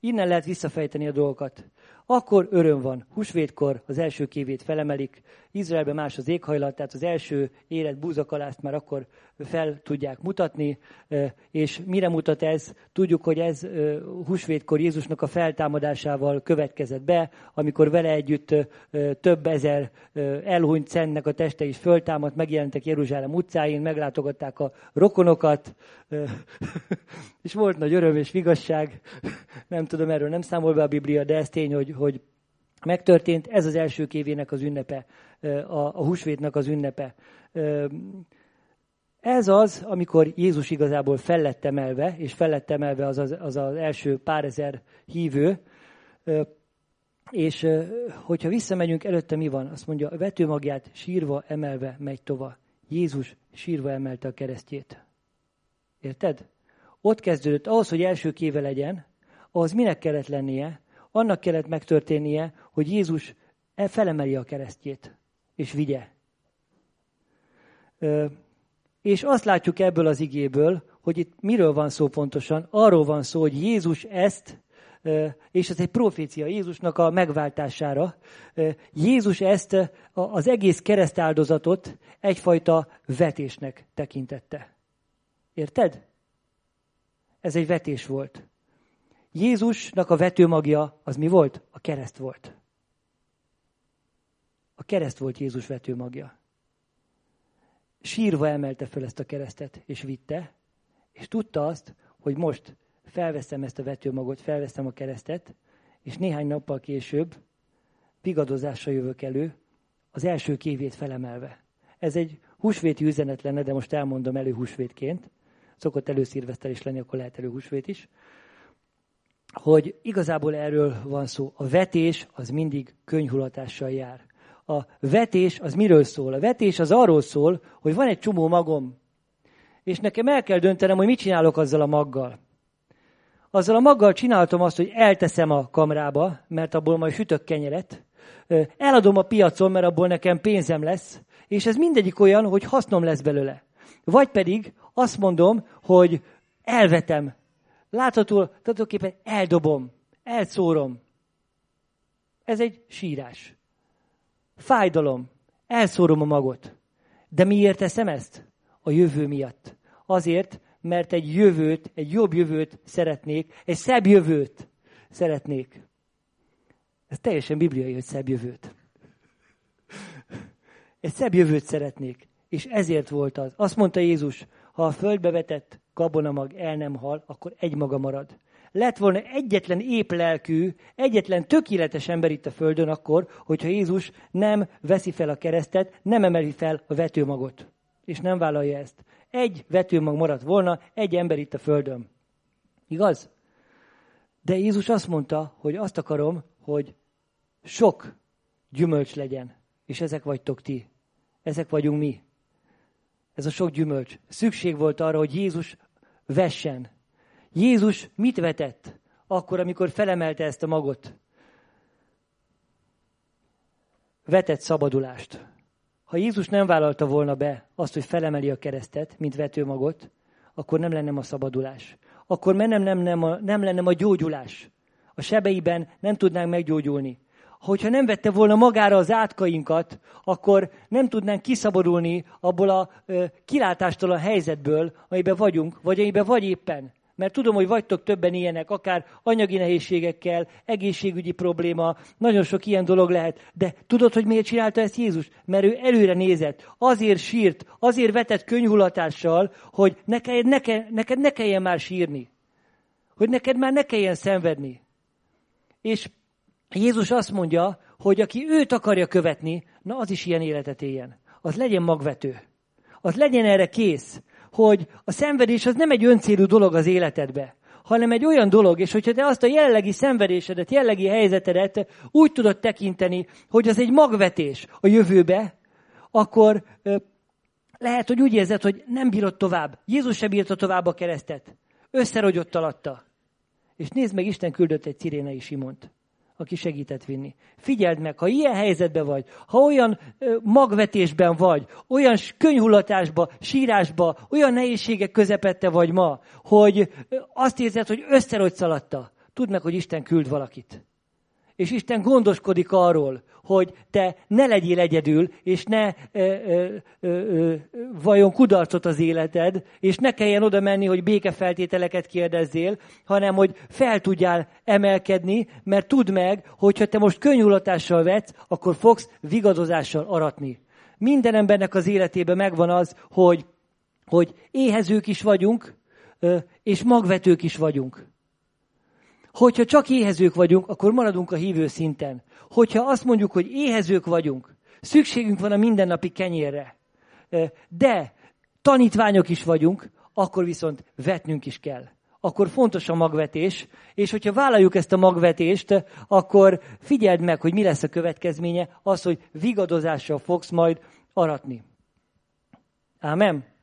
Innen lehet visszafejteni a dolgokat. Akkor öröm van. Húsvétkor az első kévét felemelik. Izraelben más az éghajlat, tehát az első élet búzakalást már akkor fel tudják mutatni. És mire mutat ez? Tudjuk, hogy ez húsvétkor Jézusnak a feltámadásával következett be, amikor vele együtt több ezer elhunyt szennek a teste is föltámadt, megjelentek Jeruzsálem utcáin, meglátogatták a rokonokat, *laughs* és volt nagy öröm és vigasság. Nem tudom, erről nem számol be a Biblia, de ez tény, hogy, hogy megtörtént. Ez az első kévének az ünnepe, a, a húsvétnak az ünnepe. Ez az, amikor Jézus igazából fellett emelve, és fellett emelve az az, az, az első pár ezer hívő, és hogyha visszamegyünk, előtte mi van? Azt mondja, a vetőmagját sírva emelve megy tova. Jézus sírva emelte a keresztjét. Érted? Ott kezdődött, ahhoz, hogy első kéve legyen, ahhoz minek kellett lennie? Annak kellett megtörténnie, hogy Jézus e felemeli a keresztjét, és vigye. És azt látjuk ebből az igéből, hogy itt miről van szó pontosan. Arról van szó, hogy Jézus ezt, és ez egy profécia Jézusnak a megváltására. Jézus ezt az egész keresztáldozatot egyfajta vetésnek tekintette. Érted? Ez egy vetés volt. Jézusnak a vetőmagja az mi volt? A kereszt volt. A kereszt volt Jézus vetőmagja sírva emelte föl ezt a keresztet, és vitte, és tudta azt, hogy most felveszem ezt a vetőmagot, felveszem a keresztet, és néhány nappal később vigadozással jövök elő, az első kévét felemelve. Ez egy húsvéti üzenet lenne, de most elmondom elő húsvétként. Szokott előszírvesztel is lenni, akkor lehet elő húsvét is. Hogy igazából erről van szó. A vetés az mindig könyhulatással jár a vetés az miről szól? A vetés az arról szól, hogy van egy csomó magom, és nekem el kell döntenem, hogy mit csinálok azzal a maggal. Azzal a maggal csináltam azt, hogy elteszem a kamrába, mert abból majd sütök kenyeret, eladom a piacon, mert abból nekem pénzem lesz, és ez mindegyik olyan, hogy hasznom lesz belőle. Vagy pedig azt mondom, hogy elvetem. Látható, tulajdonképpen eldobom, elszórom. Ez egy sírás. Fájdalom. Elszórom a magot. De miért teszem ezt? A jövő miatt. Azért, mert egy jövőt, egy jobb jövőt szeretnék, egy szebb jövőt szeretnék. Ez teljesen bibliai, hogy szebb jövőt. Egy szebb jövőt szeretnék. És ezért volt az. Azt mondta Jézus, ha a földbe vetett gabonamag el nem hal, akkor egy maga marad lett volna egyetlen épp lelkű, egyetlen tökéletes ember itt a Földön akkor, hogyha Jézus nem veszi fel a keresztet, nem emeli fel a vetőmagot. És nem vállalja ezt. Egy vetőmag maradt volna, egy ember itt a Földön. Igaz? De Jézus azt mondta, hogy azt akarom, hogy sok gyümölcs legyen. És ezek vagytok ti. Ezek vagyunk mi. Ez a sok gyümölcs. Szükség volt arra, hogy Jézus vessen, Jézus mit vetett akkor, amikor felemelte ezt a magot? Vetett szabadulást. Ha Jézus nem vállalta volna be azt, hogy felemeli a keresztet, mint vetőmagot, akkor nem lenne a szabadulás. Akkor nem, nem, nem, a, nem lenne a gyógyulás. A sebeiben nem tudnánk meggyógyulni. Hogyha nem vette volna magára az átkainkat, akkor nem tudnánk kiszabadulni abból a ö, kilátástól a helyzetből, amiben vagyunk, vagy amiben vagy éppen. Mert tudom, hogy vagytok többen ilyenek, akár anyagi nehézségekkel, egészségügyi probléma, nagyon sok ilyen dolog lehet. De tudod, hogy miért csinálta ezt Jézus? Mert ő előre nézett, azért sírt, azért vetett könyhulatással, hogy neked, neked, neked ne kelljen már sírni. Hogy neked már ne kelljen szenvedni. És Jézus azt mondja, hogy aki őt akarja követni, na az is ilyen életet éljen. Az legyen magvető. Az legyen erre kész, hogy a szenvedés az nem egy öncélú dolog az életedbe, hanem egy olyan dolog, és hogyha te azt a jelenlegi szenvedésedet, jelenlegi helyzetedet úgy tudod tekinteni, hogy az egy magvetés a jövőbe, akkor lehet, hogy úgy érzed, hogy nem bírod tovább. Jézus sem bírta tovább a keresztet. Összerogyott alatta. És nézd meg, Isten küldött egy cirénei Simont aki segített vinni. Figyeld meg, ha ilyen helyzetben vagy, ha olyan magvetésben vagy, olyan könyhullatásba, sírásba, olyan nehézségek közepette vagy ma, hogy azt érzed, hogy összerogysz alatta, tudd meg, hogy Isten küld valakit. És Isten gondoskodik arról, hogy te ne legyél egyedül, és ne ö, ö, ö, ö, vajon kudarcot az életed, és ne kelljen oda menni, hogy békefeltételeket kérdezzél, hanem hogy fel tudjál emelkedni, mert tudd meg, hogyha te most könnyulatással vetsz, akkor fogsz vigadozással aratni. Minden embernek az életében megvan az, hogy, hogy éhezők is vagyunk, és magvetők is vagyunk. Hogyha csak éhezők vagyunk, akkor maradunk a hívő szinten. Hogyha azt mondjuk, hogy éhezők vagyunk, szükségünk van a mindennapi kenyérre, de tanítványok is vagyunk, akkor viszont vetnünk is kell. Akkor fontos a magvetés, és hogyha vállaljuk ezt a magvetést, akkor figyeld meg, hogy mi lesz a következménye, az, hogy vigadozással fogsz majd aratni. Ámen?